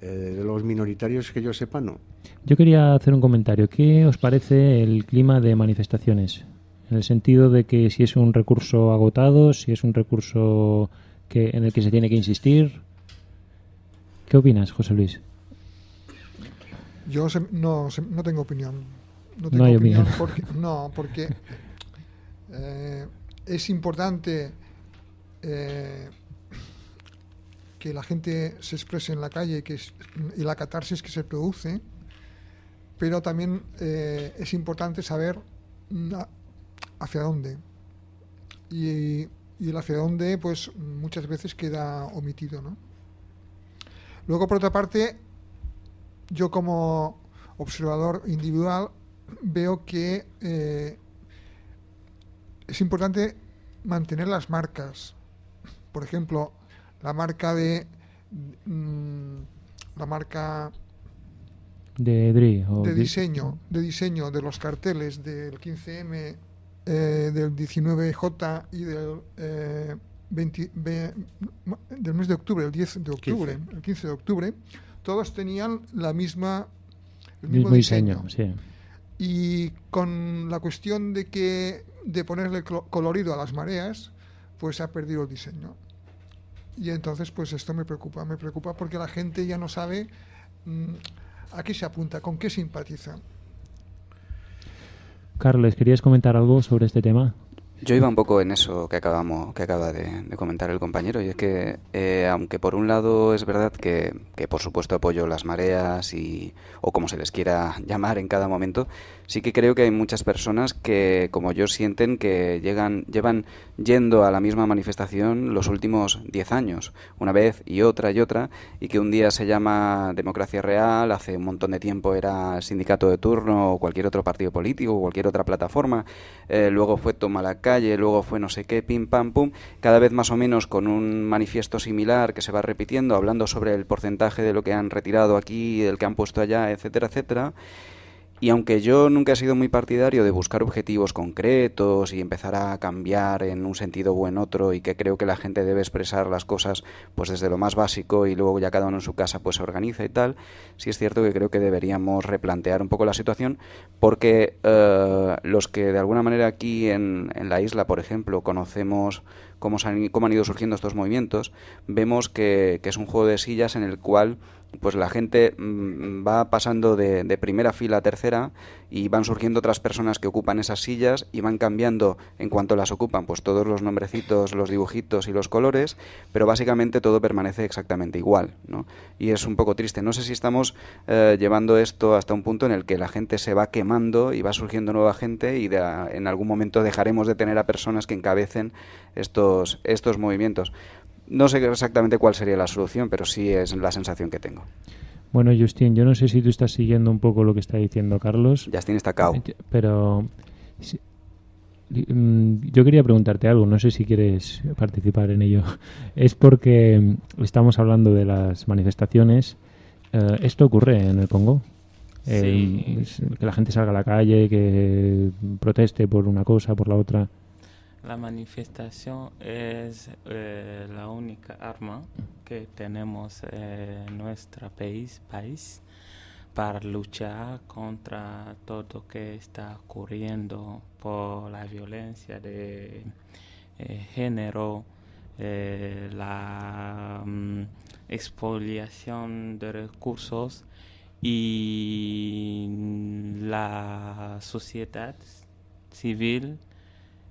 Eh, de los minoritarios que yo sepa, no. Yo quería hacer un comentario. ¿Qué os parece el clima de manifestaciones? En el sentido de que si es un recurso agotado, si es un recurso que, en el que se tiene que insistir. ¿Qué opinas, José Luis? Yo se- no, se- no tengo opinión. No No tengo hay opinión. opinión. Porque, no, porque eh, es importante eh, que la gente se exprese en la calle que es- y la catarsis que se produce, pero también eh, es importante saber mm, hacia dónde. Y, y el hacia dónde, pues muchas veces queda omitido, ¿no? Luego, por otra parte, yo como observador individual veo que eh, es importante mantener las marcas. Por ejemplo, la marca de mm, la marca De DRI. O de di- diseño, de diseño de los carteles del 15M, eh, del 19J y del eh, 20 ve- del mes de octubre, el 10 de octubre, 15. el 15 de octubre, todos tenían la misma el mismo diseño, sí. Y con la cuestión de que de ponerle colorido a las mareas, pues ha perdido el diseño. Y entonces, pues esto me preocupa, me preocupa porque la gente ya no sabe mm, a qué se apunta, con qué simpatiza. Carles, ¿querías comentar algo sobre este tema? Yo iba un poco en eso que acabamos, que acaba de, comentar el compañero, y es que eh, aunque por un lado es verdad que, que por supuesto apoyo las mareas y o como se les quiera [LAUGHS] llamar en cada momento, sí que creo que hay muchas personas que, como yo, sienten que llegan, llevan yendo a la misma manifestación los últimos 10 años, una vez y otra y otra, y que un día se llama Democracia Real, hace un montón de tiempo era Sindicato de Turno o cualquier otro partido político o cualquier otra plataforma, eh, luego fue Toma la luego fue no sé qué, pim pam pum, cada vez más o menos con un manifiesto similar que se va repitiendo, hablando sobre el porcentaje de lo que han retirado aquí, del que han puesto allá, etcétera, etcétera. Y aunque yo nunca he sido muy partidario de buscar objetivos concretos y empezar a cambiar en un sentido o en otro y que creo que la gente debe expresar las cosas pues desde lo más básico y luego ya cada uno en su casa pues se organiza y tal, sí es cierto que creo que deberíamos replantear un poco la situación porque eh, los que de alguna manera aquí en, en la isla, por ejemplo, conocemos cómo, han, cómo han ido surgiendo estos movimientos, vemos que, que es un juego de sillas en el cual pues la gente mm, va pasando de, primera fila a tercera y van surgiendo otras personas que ocupan esas sillas y van cambiando en cuanto las ocupan pues todos los nombrecitos, los dibujitos y los colores, pero básicamente todo permanece exactamente igual, ¿no? Y es un poco triste. No sé si estamos eh, llevando esto hasta un punto en el que la gente se va quemando y va surgiendo nueva gente y de en algún momento dejaremos de tener a personas que encabecen estos, estos movimientos. No sé exactamente cuál sería la solución, pero sí es la sensación que tengo. Bueno, Justin, yo no sé si tú estás siguiendo un poco lo que está diciendo Carlos. Justin está cao. Eh, Pero si- mm, yo quería preguntarte algo, no sé si quieres participar en ello. [LAUGHS] Es porque estamos hablando de las manifestaciones. Eh, ¿Esto ocurre en el Congo? Sí. Es- que la gente salga a la calle, que proteste por una cosa, por la otra. La manifestación es eh, la única arma que tenemos en nuestro país, país para luchar contra todo que está ocurriendo por la violencia de eh, género, eh, la mm, expoliación de recursos y la sociedad civil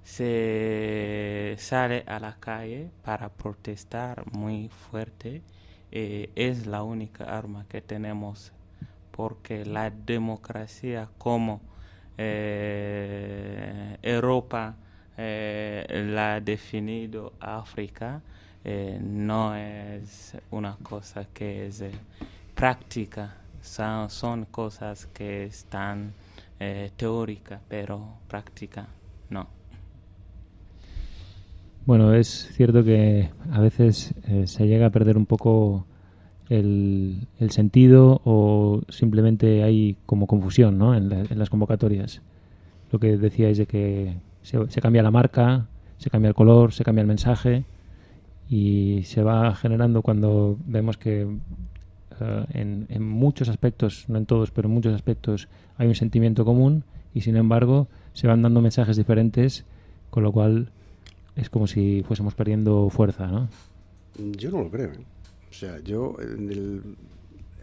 se sale a la calle para protestar muy fuerte. eh, es la única arma que tenemos porque la democracia como eh, Europa eh, la ha definido África no es una cosa que es práctica, son, son cosas que están teóricas, pero práctica no. Bueno, es cierto que a veces eh, se llega a perder un poco el, el sentido o simplemente hay como confusión ¿no? en, la- en las convocatorias. Lo que decíais de que se, se cambia la marca, se cambia el color, se cambia el mensaje y se va generando cuando vemos que eh, en, en muchos aspectos, no en todos, pero en muchos aspectos hay un sentimiento común y sin embargo se van dando mensajes diferentes, con lo cual es como si fuésemos perdiendo fuerza, ¿no? Yo no lo creo. ¿eh? O sea, yo en el,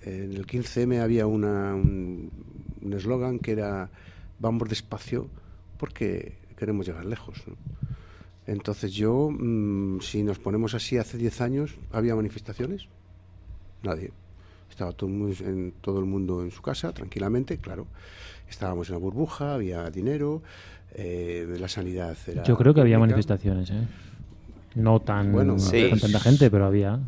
en el 15M había una, un eslogan que era vamos despacio porque queremos llegar lejos. Entonces yo, mm, si nos ponemos así hace 10 años, ¿había manifestaciones? Nadie. Estaba todo, muy- en, todo el mundo en su casa, tranquilamente, claro. Estábamos en la burbuja, había dinero, eh, la sanidad era... Yo creo que había pública. manifestaciones, ¿eh? No tan Bueno, Sí. con tanta gente, pero había.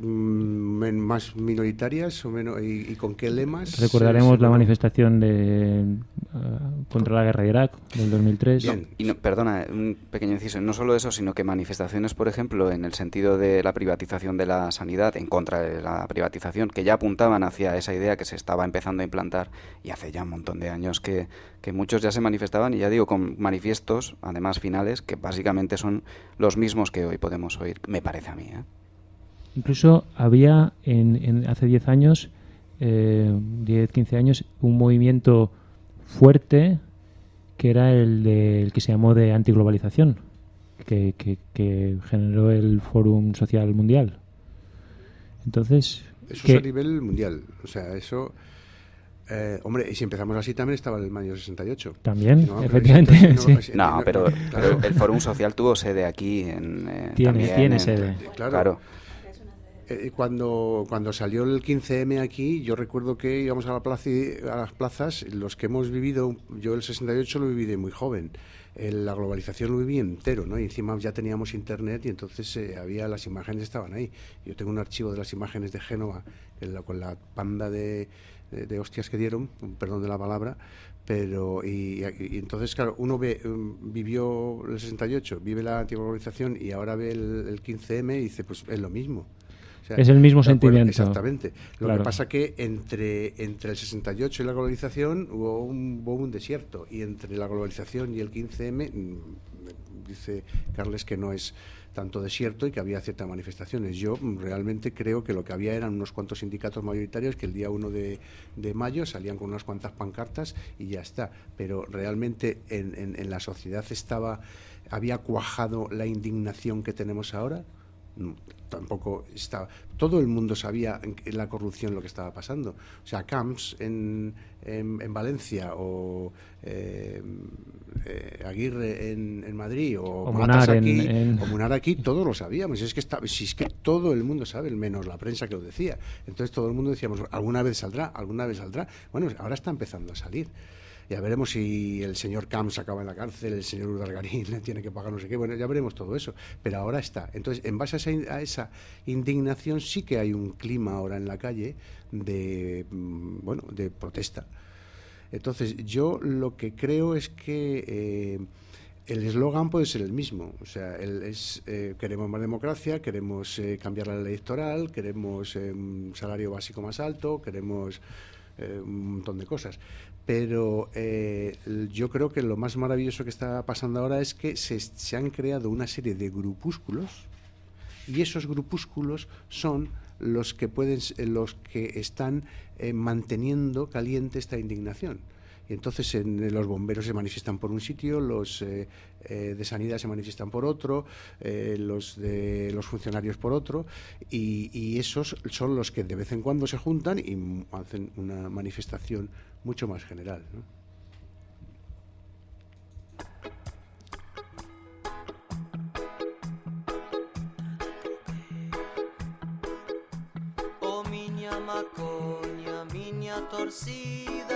Mm, más minoritarias o menos y, y con qué lemas Recordaremos Se- la manifestación de eh, contra la guerra de Irak del 2003. Bien. Y no, perdona, un pequeño inciso. No solo eso, sino que manifestaciones, por ejemplo, en el sentido de la privatización de la sanidad, en contra de la privatización, que ya apuntaban hacia esa idea que se estaba empezando a implantar y hace ya un montón de años que, que muchos ya se manifestaban, y ya digo, con manifiestos, además finales, que básicamente son los mismos que hoy podemos oír, me parece a mí. ¿eh? Incluso había en, en- hace 10 años, eh, 10, 15 años, un movimiento fuerte que era el, de, el que se llamó de antiglobalización, que, que, que generó el Fórum Social Mundial. Entonces, Eso que- es a nivel mundial. O sea, eso. eh, hombre, y si empezamos así también estaba el mayo 68. También, efectivamente, [LAUGHS] sí. No, pero, claro. pero el Fórum Social tuvo sede aquí. En, eh, Tiene- también tiene en- sede. Claro. Claro. Eh, cuando, cuando salió el 15M aquí, yo recuerdo que íbamos a, la plaza a las plazas, los que hemos vivido, yo el 68 lo viví de muy joven, El- la globalización lo viví entero, ¿no? Y encima ya teníamos internet y entonces eh, había las imágenes estaban ahí. Yo tengo un archivo de las imágenes de Génova la- con la panda de, de- de hostias que dieron, perdón de la palabra, pero y, y entonces claro, uno ve um, vivió el 68, vive la antiglobalización y ahora ve el, el 15M y dice, pues es lo mismo. O sea, Es el mismo sentimiento. Exactamente. Lo Claro. que pasa que entre, entre el 68 y la globalización hubo un, hubo un desierto y entre la globalización y el 15M mm, dice Carles que no es tanto desierto y que había ciertas manifestaciones. Yo mm, realmente creo que lo que había eran unos cuantos sindicatos mayoritarios que el día 1 de, de mayo salían con unas cuantas pancartas y ya está. Pero realmente en, en- en la sociedad estaba había cuajado la indignación que tenemos ahora. Tampoco estaba. Todo el mundo sabía en, la corrupción lo que estaba pasando. O sea, Camps en, en, en Valencia o eh, eh, Aguirre en, en Madrid o, O Munar aquí, o Munar aquí, todos lo sabíamos. Es que, está, si es que todo el mundo sabe, menos la prensa que lo decía. Entonces todo el mundo decíamos, alguna vez saldrá, alguna vez saldrá. Bueno, ahora está empezando a salir. Ya veremos si el señor Camps acaba en la cárcel, el señor Urdargarín [LAUGHS] tiene que pagar no sé qué. Bueno, ya veremos todo eso. Pero ahora está. Entonces, en base a esa, esa indignación, sí que hay un clima ahora en la calle de, mm, bueno, de protesta. Entonces, yo lo que creo es que eh, el eslogan puede ser el mismo. O sea, es, eh, queremos más democracia, queremos eh, cambiar la ley electoral, queremos un salario básico más alto, queremos un montón de cosas. Pero eh, yo creo que lo más maravilloso que está pasando ahora es que se, se han creado una serie de grupúsculos y esos grupúsculos son los que pueden eh, los que están eh, manteniendo caliente esta indignación y entonces en, eh, los bomberos se manifiestan por un sitio los eh, eh, de sanidad se manifiestan por otro los de los funcionarios por otro y, esos son los que de vez en cuando se juntan y hacen una manifestación mucho más general. Oh miña macoña, miña torcida,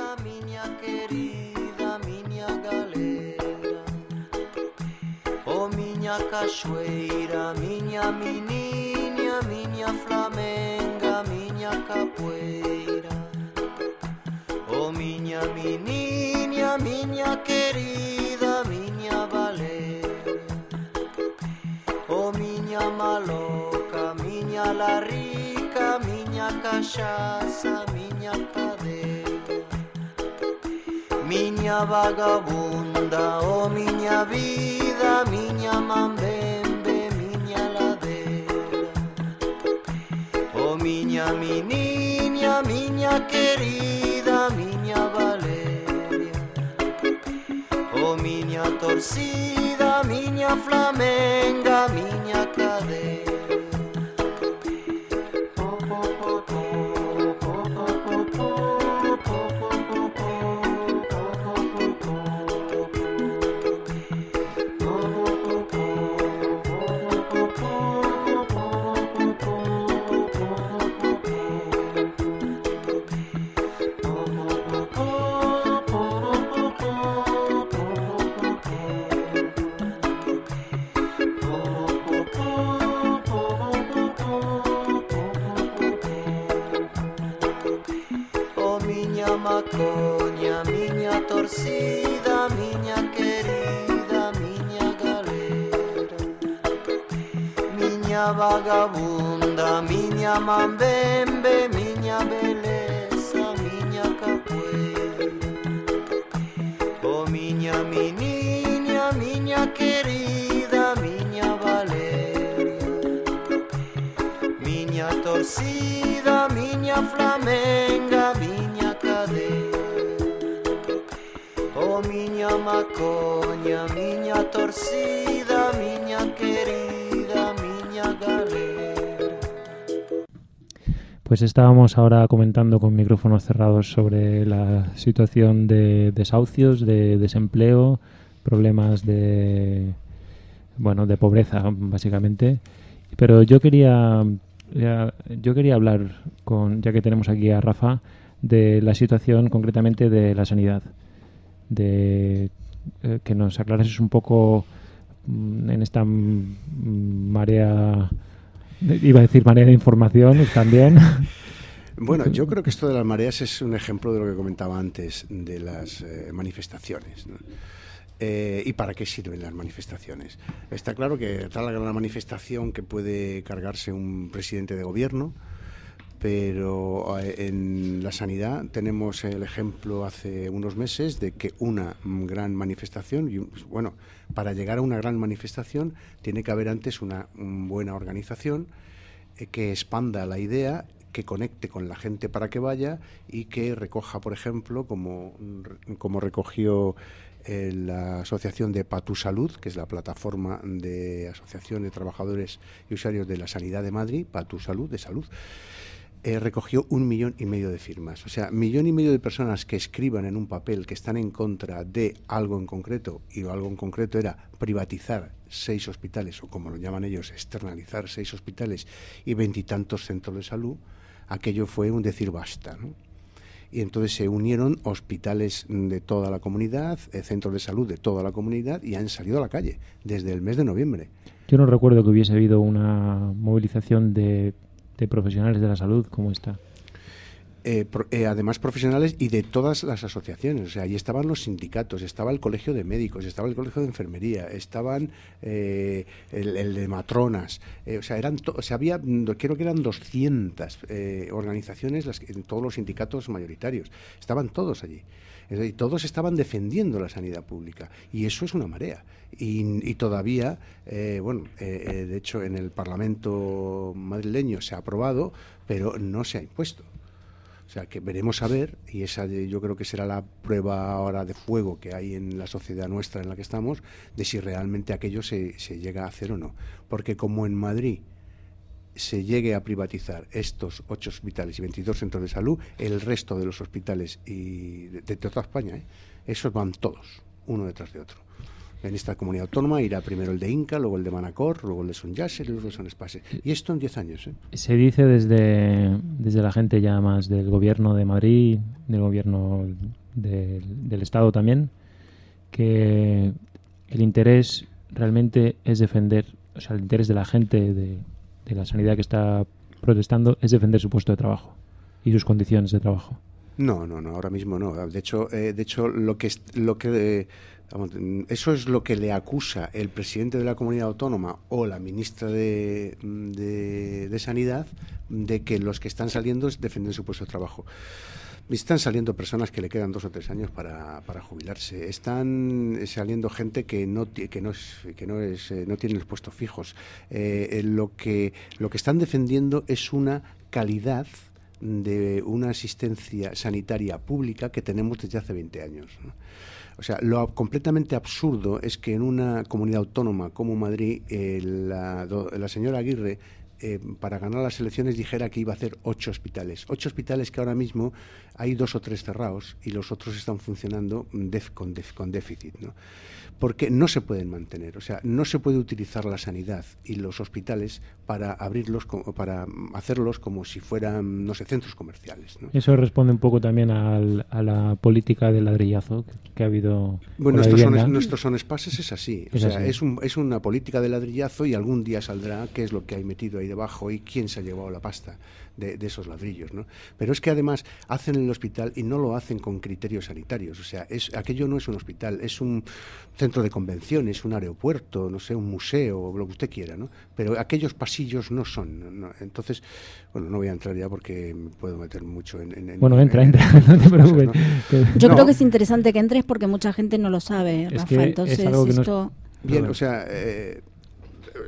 cachoeira, miña menininha, miña flamenga, miña capoeira. Oh miña menininha, miña querida, miña valera. Oh miña maloca, miña la rica, miña cachaça, miña cadeira. Miña vagabunda, oh miña vida, miña mambembe, miña ladera. Oh miña mi niña, miña querida, miña Valeria. Oh miña torcida, miña flamenga, miña cadera. Pues estábamos ahora comentando con micrófonos cerrados sobre la situación de desahucios, de desempleo, problemas de bueno, de pobreza básicamente. Pero yo quería yo quería hablar con ya que tenemos aquí a Rafa de la situación concretamente de la sanidad, de eh, que nos aclarases un poco mm, en esta marea iba a decir marea de información también. [LAUGHS] Bueno, yo creo que esto de las mareas es un ejemplo de lo que comentaba antes, de las eh, manifestaciones. Eh, ¿Y para qué sirven las manifestaciones? Está claro que tal la manifestación que puede cargarse un presidente de gobierno, pero eh, en la sanidad tenemos el ejemplo hace unos meses de que una gran manifestación, y bueno, para llegar a una gran manifestación tiene que haber antes una buena organización eh, que expanda la idea, que conecte con la gente para que vaya y que recoja, por ejemplo, como, como recogió eh, la asociación de Patu Salud, que es la plataforma de asociación de trabajadores y usuarios de la sanidad de Madrid, Patu Salud, de salud, eh, recogió un millón y medio de firmas. O sea, millón y medio de personas que escriban en un papel que están en contra de algo en concreto, y algo en concreto era privatizar seis hospitales, o como lo llaman ellos, externalizar seis hospitales y veintitantos centros de salud, aquello fue un decir basta. ¿no? Y entonces se unieron hospitales de toda la comunidad, eh, centros de salud de toda la comunidad, y han salido a la calle desde el mes de noviembre. Yo no recuerdo que hubiese habido una movilización de, de profesionales de la salud como esta. eh, pro- eh, además profesionales y de todas las asociaciones. O sea, ahí estaban los sindicatos, estaba el colegio de médicos, estaba el colegio de enfermería, estaban eh, el, el de matronas. eh, o sea, eran o sea, había, creo que eran 200 eh, organizaciones, las, en todos los sindicatos mayoritarios. Estaban todos allí. Es todos estaban defendiendo la sanidad pública. Y eso es una marea. Y, y todavía, eh, bueno, eh, eh, de hecho, en el Parlamento madrileño se ha aprobado, pero no se ha impuesto. O sea, que veremos a ver, y esa yo creo que será la prueba ahora de fuego que hay en la sociedad nuestra en la que estamos, de si realmente aquello se, se llega a hacer o no. Porque como en Madrid se llegue a privatizar estos ocho hospitales y 22 centros de salud, el resto de los hospitales y de, toda España, ¿eh? esos van todos, uno detrás de otro. En esta comunidad autónoma irá primero el de Inca, luego el de Manacor, luego el de Son Yasser y luego el de Son Espase. Y esto en 10 años. ¿eh? Se dice desde, desde la gente ya más del gobierno de Madrid, del gobierno del Estado también, que el interés realmente es defender, o sea, el interés de la gente de, la sanidad que está protestando es defender su puesto de trabajo y sus condiciones de trabajo. No, no, no, ahora mismo no. De hecho, eh, de hecho lo que, lo que eso es lo que le acusa el presidente de la comunidad autónoma o la ministra de, de, de Sanidad de que los que están saliendo es defender su puesto de trabajo. Están saliendo personas que le quedan dos o tres años para, para jubilarse. Están saliendo gente que no que no es, que no es eh, no tiene los puestos fijos. Eh, eh, lo que lo que están defendiendo es una calidad de una asistencia sanitaria pública que tenemos desde hace 20 años. O sea, lo completamente absurdo es que en una comunidad autónoma como Madrid, eh, la, la señora Aguirre, eh, para ganar las elecciones, dijera que iba a hacer ocho hospitales. Ocho hospitales que ahora mismo hay dos o tres cerrados y los otros están funcionando def- con, def- con déficit. ¿no? Porque no se pueden mantener. O sea, no se puede utilizar la sanidad y los hospitales para abrirlos, para hacerlos como si fueran, no sé, centros comerciales. ¿no? Eso responde un poco también al- a la política del ladrillazo que, ha habido. Bueno, estos son, nuestros son espases es así. O Es sea, así. Es, un- es una política de ladrillazo y algún día saldrá qué es lo que hay metido ahí debajo y quién se ha llevado la pasta de, de esos ladrillos. ¿no? Pero es que además hacen el hospital y no lo hacen con criterios sanitarios. O sea, es, aquello no es un hospital, es un centro de convenciones, un aeropuerto, no sé, un museo, lo que usted quiera. ¿no? Pero aquellos pasillos no son. ¿no? Entonces, bueno, no voy a entrar ya porque me puedo meter mucho en. en- en- Bueno, entra, en- entra, [LAUGHS] no te preocupes. ¿no? Que- Yo No. creo que es interesante que entres porque mucha gente no lo sabe, Es Rafa. que es Entonces, algo que no es- esto. Bien, o sea, eh,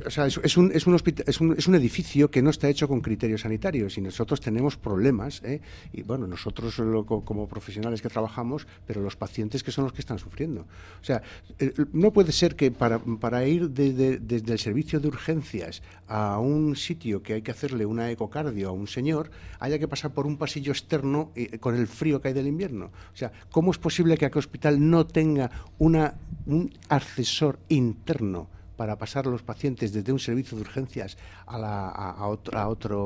o sea, es, un, es, un hospita- es, un, es un edificio que no está hecho con criterios sanitarios y nosotros tenemos problemas, ¿eh? y bueno, nosotros lo- co- como profesionales que trabajamos, pero los pacientes que son los que están sufriendo. O sea, eh, no puede ser que para, para ir de- de- desde el servicio de urgencias a un sitio que hay que hacerle una ecocardio a un señor, haya que pasar por un pasillo externo eh, con el frío que hay del invierno. O sea, ¿cómo es posible que aquel hospital no tenga una, un ascensor interno? Para pasar los pacientes desde un servicio de urgencias a, la- a- otro, a, otro,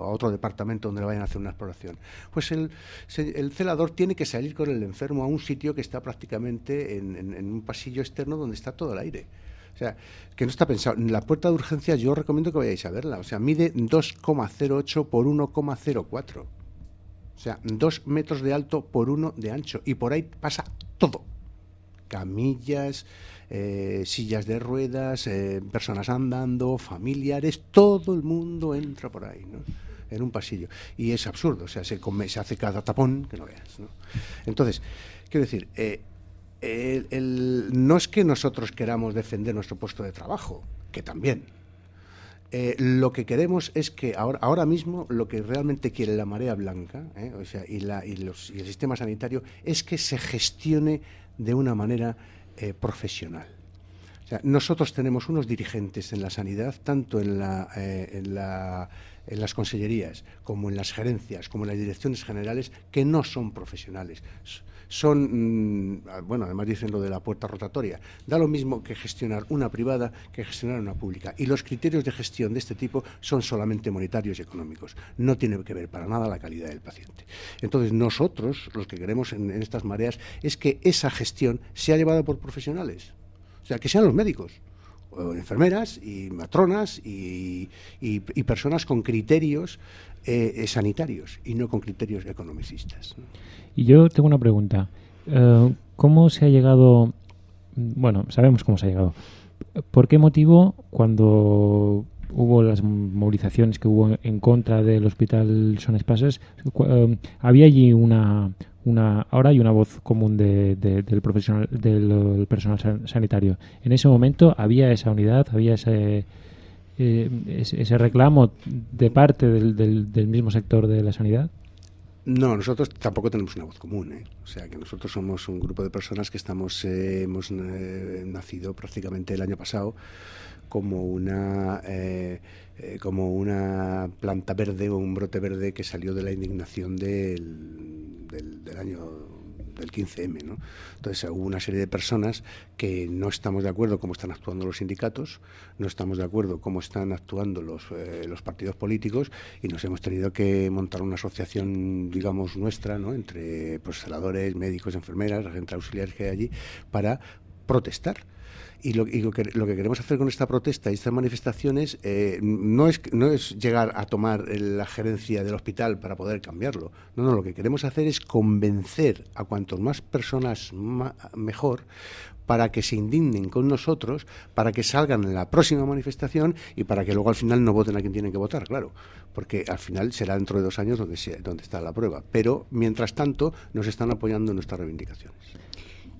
a otro departamento donde le vayan a hacer una exploración. Pues el, el celador tiene que salir con el enfermo a un sitio que está prácticamente en, en- en un pasillo externo donde está todo el aire. O sea, que no está pensado. La puerta de urgencias yo recomiendo que vayáis a verla. O sea, mide 2,08 por 1,04. O sea, 2 metros de alto por 1 de ancho. Y por ahí pasa todo camillas, eh, sillas de ruedas, eh, personas andando, familiares, todo el mundo entra por ahí, ¿no? En un pasillo. Y es absurdo, o sea, se, come- hace cada tapón que no veas, ¿no? Entonces, quiero decir, eh, el- no es que nosotros queramos defender nuestro puesto de trabajo, que también, eh, lo que queremos es que ahora, ahora mismo lo que realmente quiere la marea blanca o sea, y, la- y los- y el sistema sanitario es que se gestione de una manera eh, profesional. Nosotros tenemos unos dirigentes en la sanidad, tanto en, eh, en las consellerías como en las gerencias, como en las direcciones generales, que no son profesionales. Son, mm, ah, bueno, además dicen lo de la puerta rotatoria. Da lo mismo que gestionar una privada que gestionar una pública. Y los criterios de gestión de este tipo son solamente monetarios y económicos. No tiene que ver para nada la calidad del paciente. Entonces, nosotros, los que queremos en, en estas mareas, es que esa gestión sea llevada por profesionales. O sea, que sean los médicos, enfermeras y matronas y, y- personas con criterios eh, eh, sanitarios y no con criterios economicistas. ¿no? Y yo tengo una pregunta. Eh, ¿Cómo se ha llegado? Bueno, sabemos cómo se ha llegado. ¿Por qué motivo cuando hubo las movilizaciones que hubo en contra del hospital Son Espases, eh, había allí una, una ahora hay una voz común de- de- del profesional del, personal san- sanitario. En ese momento había esa unidad, había ese eh, ese, ese reclamo de parte del, del- del mismo sector de la sanidad. No, nosotros tampoco tenemos una voz común. ¿eh? O sea, que nosotros somos un grupo de personas que estamos eh, hemos eh, nacido prácticamente el año pasado como una eh, eh, como una planta verde o un brote verde que salió de la indignación del, del, año del 15M. ¿no? Entonces hubo una serie de personas que no estamos de acuerdo cómo están actuando los sindicatos, no estamos de acuerdo cómo están actuando los, eh, partidos políticos y nos hemos tenido que montar una asociación, digamos, nuestra, ¿no? entre pues, médicos, enfermeras, agentes auxiliares que hay allí, para protestar. Y, lo, y lo, que, lo que queremos hacer con esta protesta y estas manifestaciones eh, no, es, no es llegar a tomar la gerencia del hospital para poder cambiarlo. No, no, lo que queremos hacer es convencer a cuantos más personas mejor para que se indignen con nosotros, para que salgan en la próxima manifestación y para que luego al final no voten a quien tienen que votar, claro. Porque al final será dentro de dos años donde, se- donde está la prueba. Pero, mientras tanto, nos están apoyando en nuestras reivindicaciones.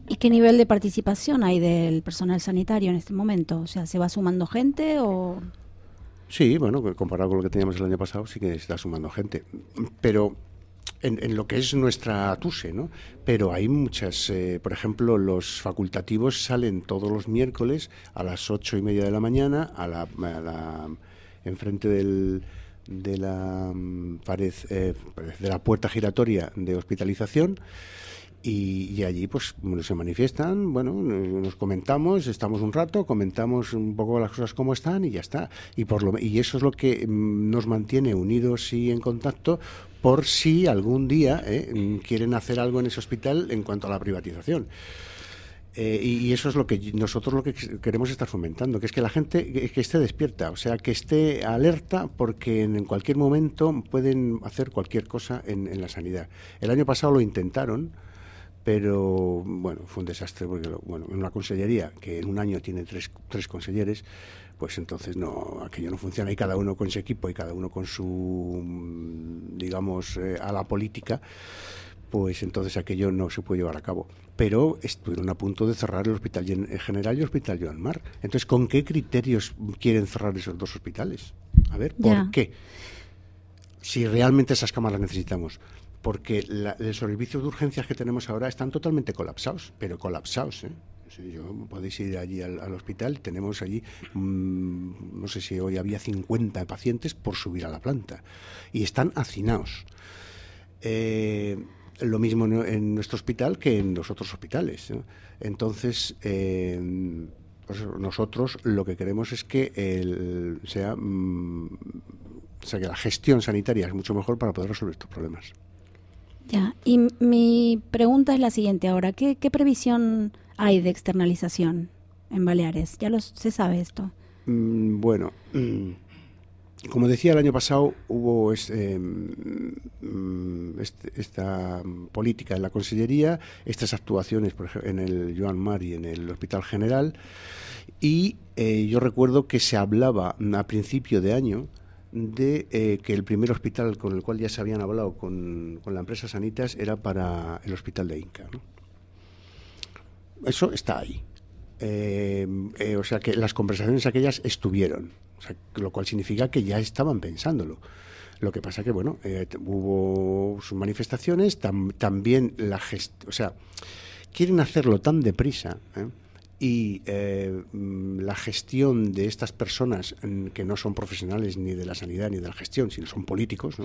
¿Y qué nivel de participación hay del personal sanitario en este momento? O sea, ¿se va sumando gente o...? Sí, bueno, comparado con lo que teníamos el año pasado, sí que está sumando gente. Pero en, lo que es nuestra TUSE, ¿no? Pero hay muchas, eh, por ejemplo, los facultativos salen todos los miércoles a las ocho y media de la mañana a la enfrente del de la mm, pared eh, de la puerta giratoria de hospitalización y, y allí pues se manifiestan, bueno, nos comentamos, estamos un rato, comentamos un poco las cosas como están y ya está. Y, por lo, y eso es lo que mm, nos mantiene unidos y en contacto por si algún día eh, mm, quieren hacer algo en ese hospital en cuanto a la privatización. Eh, y, eso es lo que nosotros lo que qu- queremos estar fomentando, que es que la gente que, que esté despierta, o sea, que esté alerta porque en, en cualquier momento pueden hacer cualquier cosa en, en la sanidad. El año pasado lo intentaron, pero bueno, fue un desastre porque, bueno, en una consellería que en un año tiene tres, tres conselleres, pues entonces no, aquello no funciona y cada uno con su equipo y cada uno con su, mm, digamos, eh, a la política, pues entonces aquello no se puede llevar a cabo. Pero estuvieron a punto de cerrar el Hospital eh, General y el Hospital Joan Mar. Entonces, ¿con qué criterios quieren cerrar esos dos hospitales? A ver, ¿por qué? Si realmente esas cámaras necesitamos. Porque la- los servicios de urgencias que tenemos ahora están totalmente colapsados, pero colapsados. ¿eh? Yo, podéis ir allí al, al hospital tenemos allí, mm, no sé si hoy había 50 pacientes por subir a la planta. Y están hacinados. Eh, lo mismo en, nuestro hospital que en los otros hospitales. Entonces, eh, pues nosotros lo que queremos es que el, sea, mm, sea, que la gestión sanitaria es mucho mejor para poder resolver estos problemas. Ya, y mi pregunta es la siguiente ahora, ¿qué, previsión hay de externalización en Baleares? Ya lo, se sabe esto. Mm, bueno, mm, como decía el año pasado, hubo es- eh, esta política en la Consellería, estas actuaciones por ejemplo, en el Joan Mar y en el Hospital General, y eh, yo recuerdo que se hablaba a principio de año de eh, que el primer hospital con el cual ya se habían hablado con, con la empresa Sanitas era para el hospital de Inca. ¿no? Eso está ahí. Eh, eh, o sea que las conversaciones aquellas estuvieron, lo cual significa que ya estaban pensándolo. Lo que pasa que, bueno, hubo sus manifestaciones, tam- también la gestión, o sea, quieren hacerlo tan deprisa. Y eh, mm, la gestión de estas personas mm, que no son profesionales ni de la sanidad ni de la gestión, sino son políticos,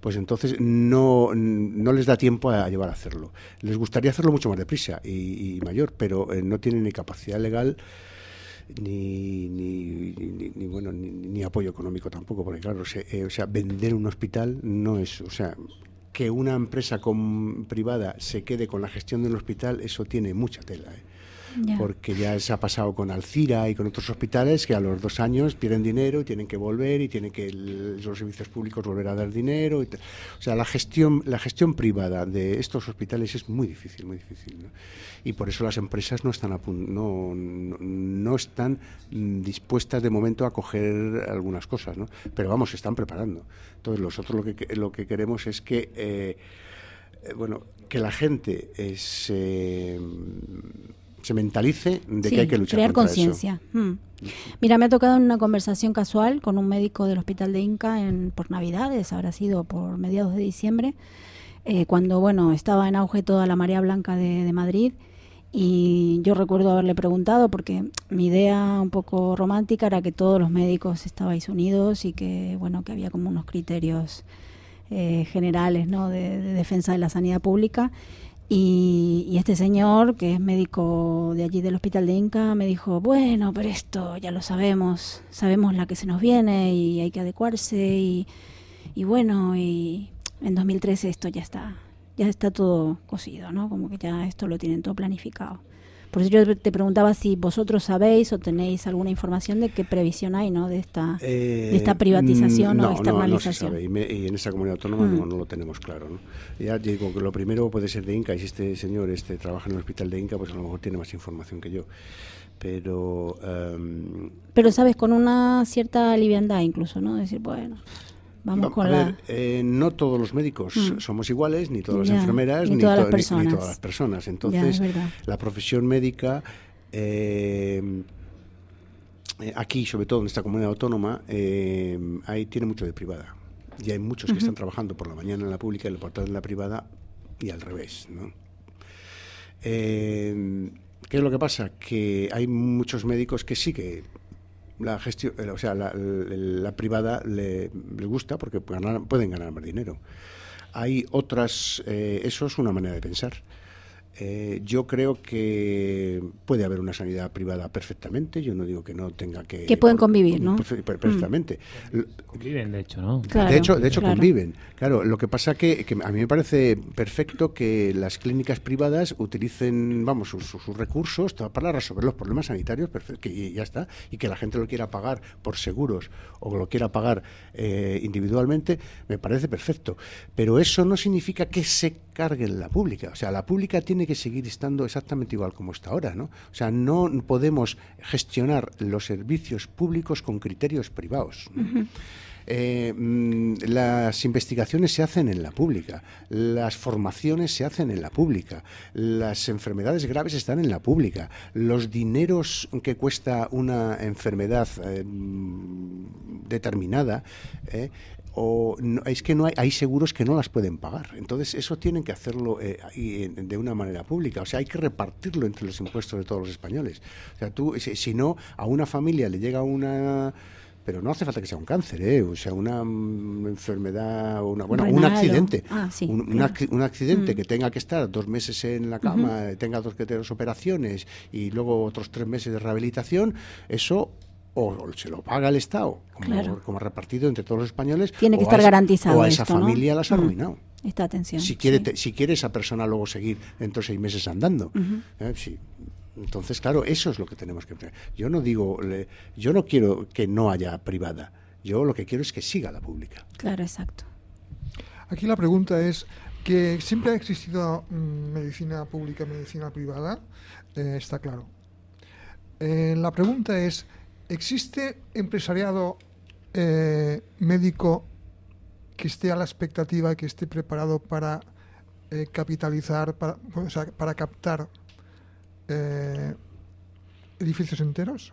pues entonces no, no les da tiempo a llevar a hacerlo. Les gustaría hacerlo mucho más deprisa y, mayor, pero eh, no tienen ni capacidad legal ni, ni, ni, ni, bueno ni, apoyo económico tampoco, porque claro, se- eh, o sea, vender un hospital no es, o sea, que una empresa con, privada se quede con la gestión del hospital, eso tiene mucha tela. ¿eh? Porque ya se ha pasado con Alcira y con otros hospitales que a los dos años pierden dinero y tienen que volver y tienen que los servicios públicos volver a dar dinero. y o sea, la gestión, la gestión privada de estos hospitales es muy difícil, muy difícil. ¿no? Y por eso las empresas no están, a no, no, no están mm, dispuestas de momento a coger algunas cosas, ¿no? pero vamos, se están preparando. Entonces, nosotros lo que, que- lo que queremos es que... eh, eh, bueno, que la gente eh, se, se mentalice de Sí, que hay que luchar crear conciencia. Mm. Mira, me ha tocado en una conversación casual con un médico del Hospital de Inca en, por Navidades, habrá sido por mediados de diciembre, eh, cuando bueno estaba en auge toda la marea blanca de, de Madrid. Y yo recuerdo haberle preguntado, porque mi idea un poco romántica era que todos los médicos estabais unidos y que bueno que había como unos criterios eh, generales ¿no? de, de defensa de la sanidad pública. Y, y este señor, que es médico de allí del Hospital de Inca, me dijo, bueno, pero esto ya lo sabemos, sabemos la que se nos viene y hay que adecuarse y, y bueno, y en 2013 esto ya está, ya está todo cosido, ¿no? Como que ya esto lo tienen todo planificado. Por eso yo te preguntaba si vosotros sabéis o tenéis alguna información de qué previsión hay, ¿no? De esta, Eh, de esta privatización mm, o no, externalización. No, no se sabe, y, me- y en esa comunidad autónoma Mm. no, no lo tenemos claro. ¿no? Ya digo que lo primero puede ser de Inca, y si este señor este trabaja en el hospital de Inca, pues a lo mejor tiene más información que yo. Pero em, Pero sabes, con una cierta liviandad incluso, ¿no? Decir, bueno, vamos con a la... ver, eh, no todos los médicos Mm. somos iguales, ni todas las enfermeras, ni ni, todas to- las ni- ni personas. todas las personas. Ya, Entonces, la profesión médica, eh, aquí, sobre todo en esta comunidad autónoma, eh, hay, tiene mucho de privada. Y hay muchos que están trabajando por la mañana en la pública y por la tarde en la privada, y al revés. ¿no? Eh, ¿Qué es lo que pasa? Que hay muchos médicos que sí que la gestión, eh, o sea, la, privada le, le gusta porque pueden ganar más dinero. Hay otras, eh, eso es una manera de pensar. Eh, yo creo que puede haber una sanidad privada perfectamente. Yo no digo que no tenga que. Que pueden convivir, ¿no? Perfe- per- Perfectamente. L- Conviven, de hecho, ¿no? Claro, de hecho, de hecho claro. conviven. Claro, lo que pasa que, que a mí me parece perfecto que las clínicas privadas utilicen, vamos, sus, sus- recursos to- para resolver los problemas sanitarios, perfecto, que y ya está, y que la gente lo quiera pagar por seguros o lo quiera pagar eh, individualmente, me parece perfecto. Pero eso no significa que se cargue en la pública. O sea, la pública tiene que seguir estando exactamente igual como está ahora, ¿no? O sea, no podemos gestionar los servicios públicos con criterios privados. ¿no? Eh, mm, las investigaciones se hacen en la pública, las formaciones se hacen en la pública, las enfermedades graves están en la pública, los dineros que cuesta una enfermedad eh, mm, determinada, eh, o no- es que no hay, hay seguros que no las pueden pagar. Entonces eso tienen que hacerlo eh, de una manera pública. O sea, hay que repartirlo entre los impuestos de todos los españoles. O sea, tú, si, si no, a una familia le llega una pero no hace falta que sea un cáncer, ¿eh? o sea, una mm, enfermedad, una, bueno, un Renal accidente, Ah, sí, un, un claro. acci- un accidente Mm. que tenga que estar dos meses en la cama, tenga dos, que dos operaciones y luego otros tres meses de rehabilitación, eso o se lo paga el Estado, como, Claro. como repartido entre todos los españoles, Tiene que o a estar esa- garantizado o a esa esto, ¿no? familia las ha Mm. arruinado. Esta atención. Si quiere, sí. te- si quiere esa persona luego seguir dentro de seis meses andando. ¿eh? Sí. Entonces, claro, eso es lo que tenemos que hacer. Yo no digo, le- yo no quiero que no haya privada. Yo lo que quiero es que siga la pública. Claro, exacto. Aquí la pregunta es que siempre ha existido mm, medicina pública, medicina privada, eh, está claro. Eh, la pregunta es, ¿existe empresariado eh, médico que esté a la expectativa, que esté preparado para eh, capitalizar, para, o sea, para captar eh, edificios enteros?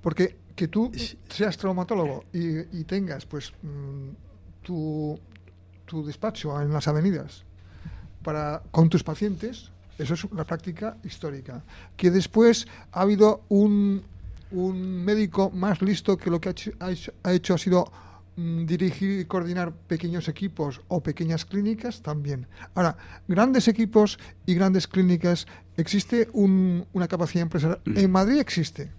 Porque que tú seas traumatólogo y, y tengas pues mm, tu, tu despacho en las avenidas para, con tus pacientes, eso es la práctica histórica. Que después ha habido un, un médico más listo que lo que ha hecho ha hecho, ha, hecho ha sido mm, dirigir y coordinar pequeños equipos o pequeñas clínicas también. Ahora, grandes equipos y grandes clínicas, ¿existe un- una capacidad empresarial? En Madrid existe.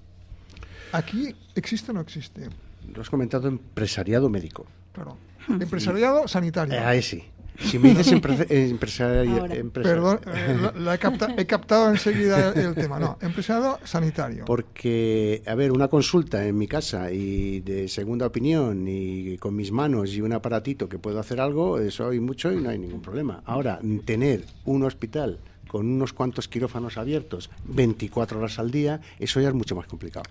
¿Aquí existe o no existe? Lo has comentado empresariado médico. Claro. Empresariado sanitario. Eh, ahí sí. Si me dices [LAUGHS] eh, empresaria- Ahora. empresa- Perdón, eh, [LAUGHS] la- la he, capta- he captado enseguida el tema. No, empresariado sanitario. Porque, a ver, una consulta en mi casa y de segunda opinión y con mis manos y un aparatito que puedo hacer algo, eso hay mucho y no hay ningún problema. Ahora, tener un hospital con unos cuantos quirófanos abiertos 24 horas al día, eso ya es mucho más complicado.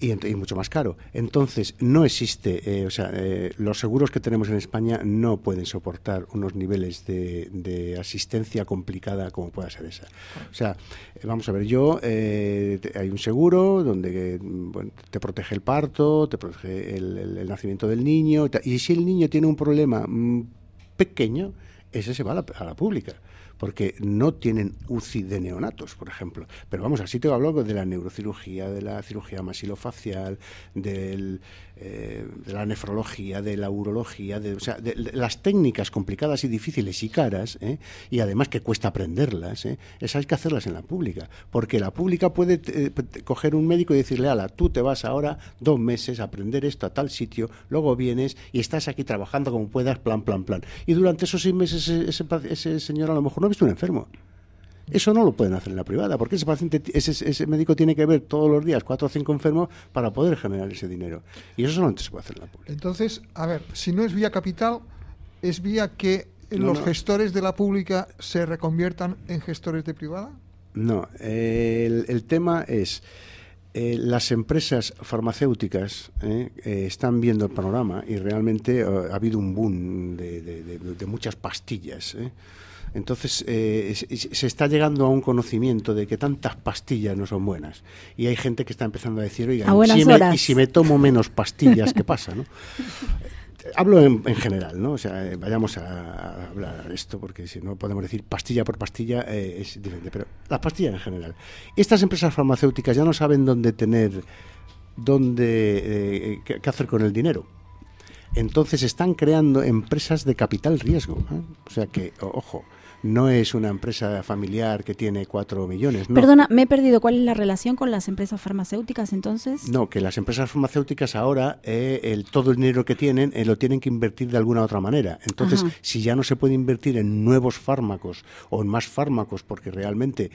Y, mucho más caro. Entonces, no existe, eh, o sea, eh, los seguros que tenemos en España no pueden soportar unos niveles de, de asistencia complicada como pueda ser esa. O sea, eh, vamos a ver, yo, eh, hay un seguro donde bueno, te protege el parto, te protege el, el- el nacimiento del niño, y si el niño tiene un problema mm, pequeño, ese se va a la, a la pública porque no tienen UCI de neonatos, por ejemplo. Pero vamos, así te hablo de la neurocirugía, de la cirugía masilofacial, del, eh, de la nefrología, de la urología, de, o sea, de, las técnicas complicadas y difíciles y caras, ¿eh? y además que cuesta aprenderlas, ¿eh? esas hay que hacerlas en la pública, porque la pública puede eh, coger un médico y decirle, ala, tú te vas ahora dos meses a aprender esto a tal sitio, luego vienes y estás aquí trabajando como puedas, plan, plan, plan. Y durante esos seis meses ese, ese ese señor a lo mejor no ha visto un enfermo. Eso no lo pueden hacer en la privada, porque ese paciente, ese, ese médico tiene que ver todos los días cuatro o cinco enfermos para poder generar ese dinero. Y eso solamente se puede hacer en la pública. Entonces, a ver, si no es vía capital, es vía que No, los no. gestores de la pública se reconviertan en gestores de privada. No, eh, el, el tema es, eh, las empresas farmacéuticas eh, eh, están viendo el panorama y realmente ha habido un boom de, de- de- de muchas pastillas. Eh. Entonces eh, se- está llegando a un conocimiento de que tantas pastillas no son buenas. Y hay gente que está empezando a decir, oiga, A buenas si me- horas. y si me tomo menos pastillas, ¿qué [LAUGHS] pasa? ¿no? Hablo en, en general, ¿no? O sea, eh, vayamos a, a hablar de esto, porque si no podemos decir pastilla por pastilla eh, es diferente, pero las pastillas en general. Estas empresas farmacéuticas ya no saben dónde tener, dónde, eh, qué, qué hacer con el dinero. Entonces están creando empresas de capital riesgo. ¿eh? O sea que, ojo, no es una empresa familiar que tiene cuatro millones. No. Perdona, me he perdido. ¿Cuál es la relación con las empresas farmacéuticas entonces? No, que las empresas farmacéuticas ahora eh, el, todo el dinero que tienen eh, lo tienen que invertir de alguna otra manera. Entonces, Ajá. si ya no se puede invertir en nuevos fármacos o en más fármacos, porque realmente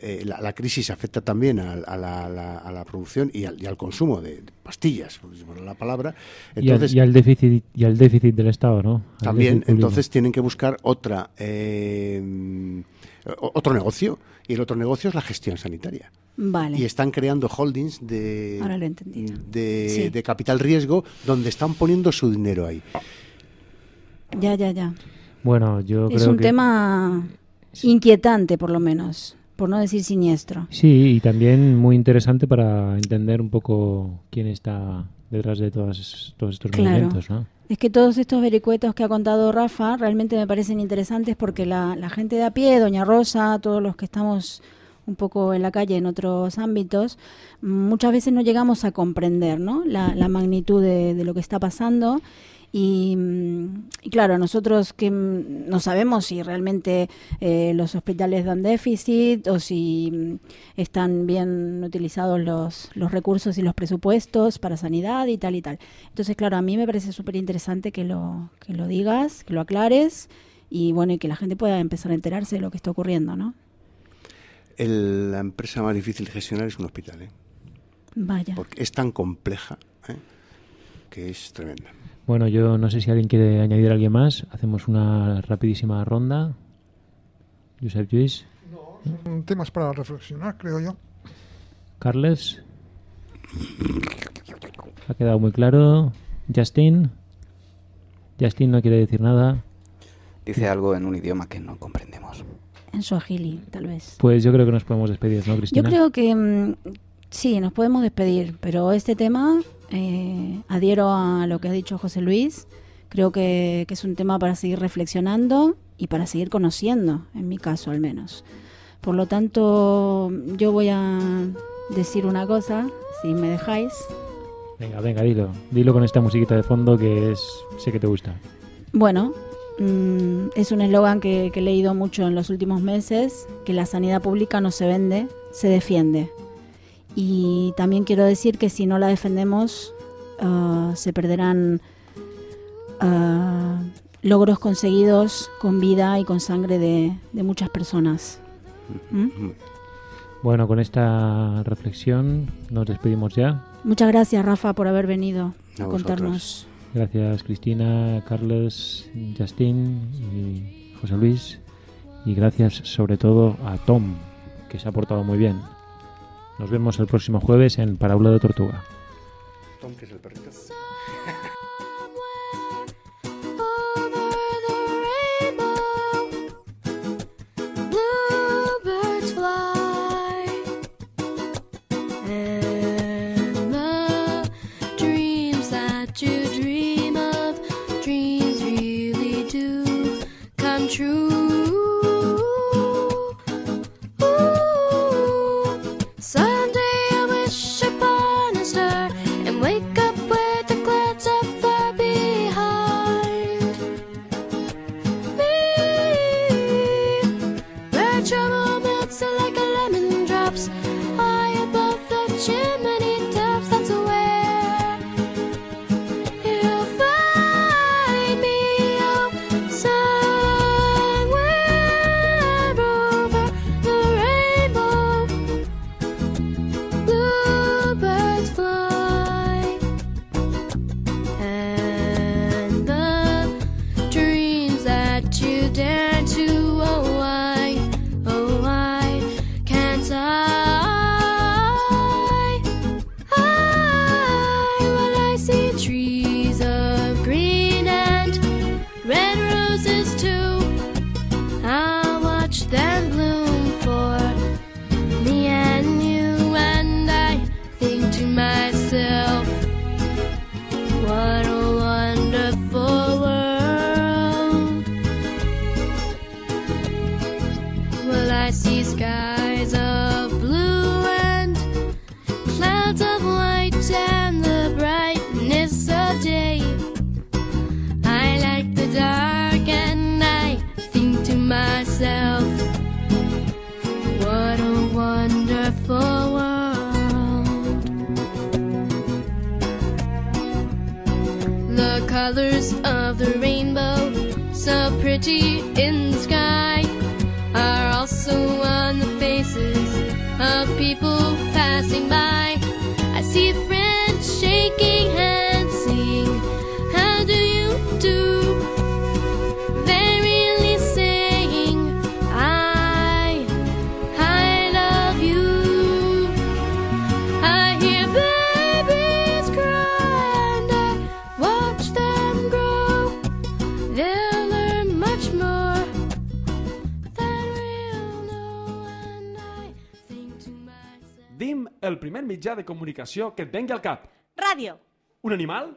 eh, la, la crisis afecta también a, a la, a la- a la producción y al, y al consumo de pastillas, por decirlo la palabra, Y al, entonces y al déficit, y al déficit del Estado, ¿no? Al también entonces tienen que buscar otra eh, o- otro negocio y el otro negocio es la gestión sanitaria. Vale. Y están creando holdings de, Ahora lo he entendido. de, Sí. de capital riesgo donde están poniendo su dinero ahí. Ya, ya, ya. Bueno, yo Es creo un que... tema inquietante, por lo menos, por no decir siniestro. Sí, y también muy interesante para entender un poco quién está detrás de todas, todos estos Claro. movimientos, ¿no? Es que todos estos vericuetos que ha contado Rafa realmente me parecen interesantes porque la, la gente de a pie, Doña Rosa, todos los que estamos un poco en la calle en otros ámbitos, muchas veces no llegamos a comprender ¿no? la, la magnitud de, de lo que está pasando. Y, mm, y claro, nosotros que mm, no sabemos si realmente eh, los hospitales dan déficit o si mm, están bien utilizados los, los recursos y los presupuestos para sanidad y tal y tal. Entonces, claro, a mí me parece súper interesante que lo, que lo digas, que lo aclares y bueno, y que la gente pueda empezar a enterarse de lo que está ocurriendo, ¿no? El- la empresa más difícil de gestionar es un hospital, ¿eh? Vaya. porque es tan compleja ¿eh? que es tremenda. Bueno, yo no sé si alguien quiere añadir a alguien más. Hacemos una rapidísima ronda. Josep Lluís, Son temas para reflexionar, creo yo. Carles. Ha quedado muy claro. Justin. Justin no quiere decir nada. Dice algo en un idioma que no comprendemos. En Swahili, tal vez. Pues yo creo que nos podemos despedir, ¿no, Yo Cristina? creo que mm, sí, nos podemos despedir, pero este tema, eh, adhiero a lo que ha dicho José Luis, creo que, que es un tema para seguir reflexionando y para seguir conociendo, en mi caso al menos. Por lo tanto, yo voy a decir una cosa, si me dejáis. Venga, venga, dilo. Dilo con esta musiquita de fondo que es sé que te gusta. Bueno, mm, es un eslogan que, que he leído mucho en los últimos meses, que la sanidad pública no se vende, se defiende. Y también quiero decir que si no la defendemos, ah, se perderán ah, logros conseguidos con vida y con sangre de, de muchas personas. ¿Mm? Bueno, con esta reflexión nos despedimos ya. Muchas gracias, Rafa, por haber venido a, A contarnos. Gracias Cristina, Carles, Justin y José Luis. Y gracias sobre todo a Tom, que se ha portado muy bien. Nos vemos el próximo jueves en Parábola de Tortuga. Tom, que es el perrito. You mitjà de comunicació que et vengui al cap. Ràdio. Un animal?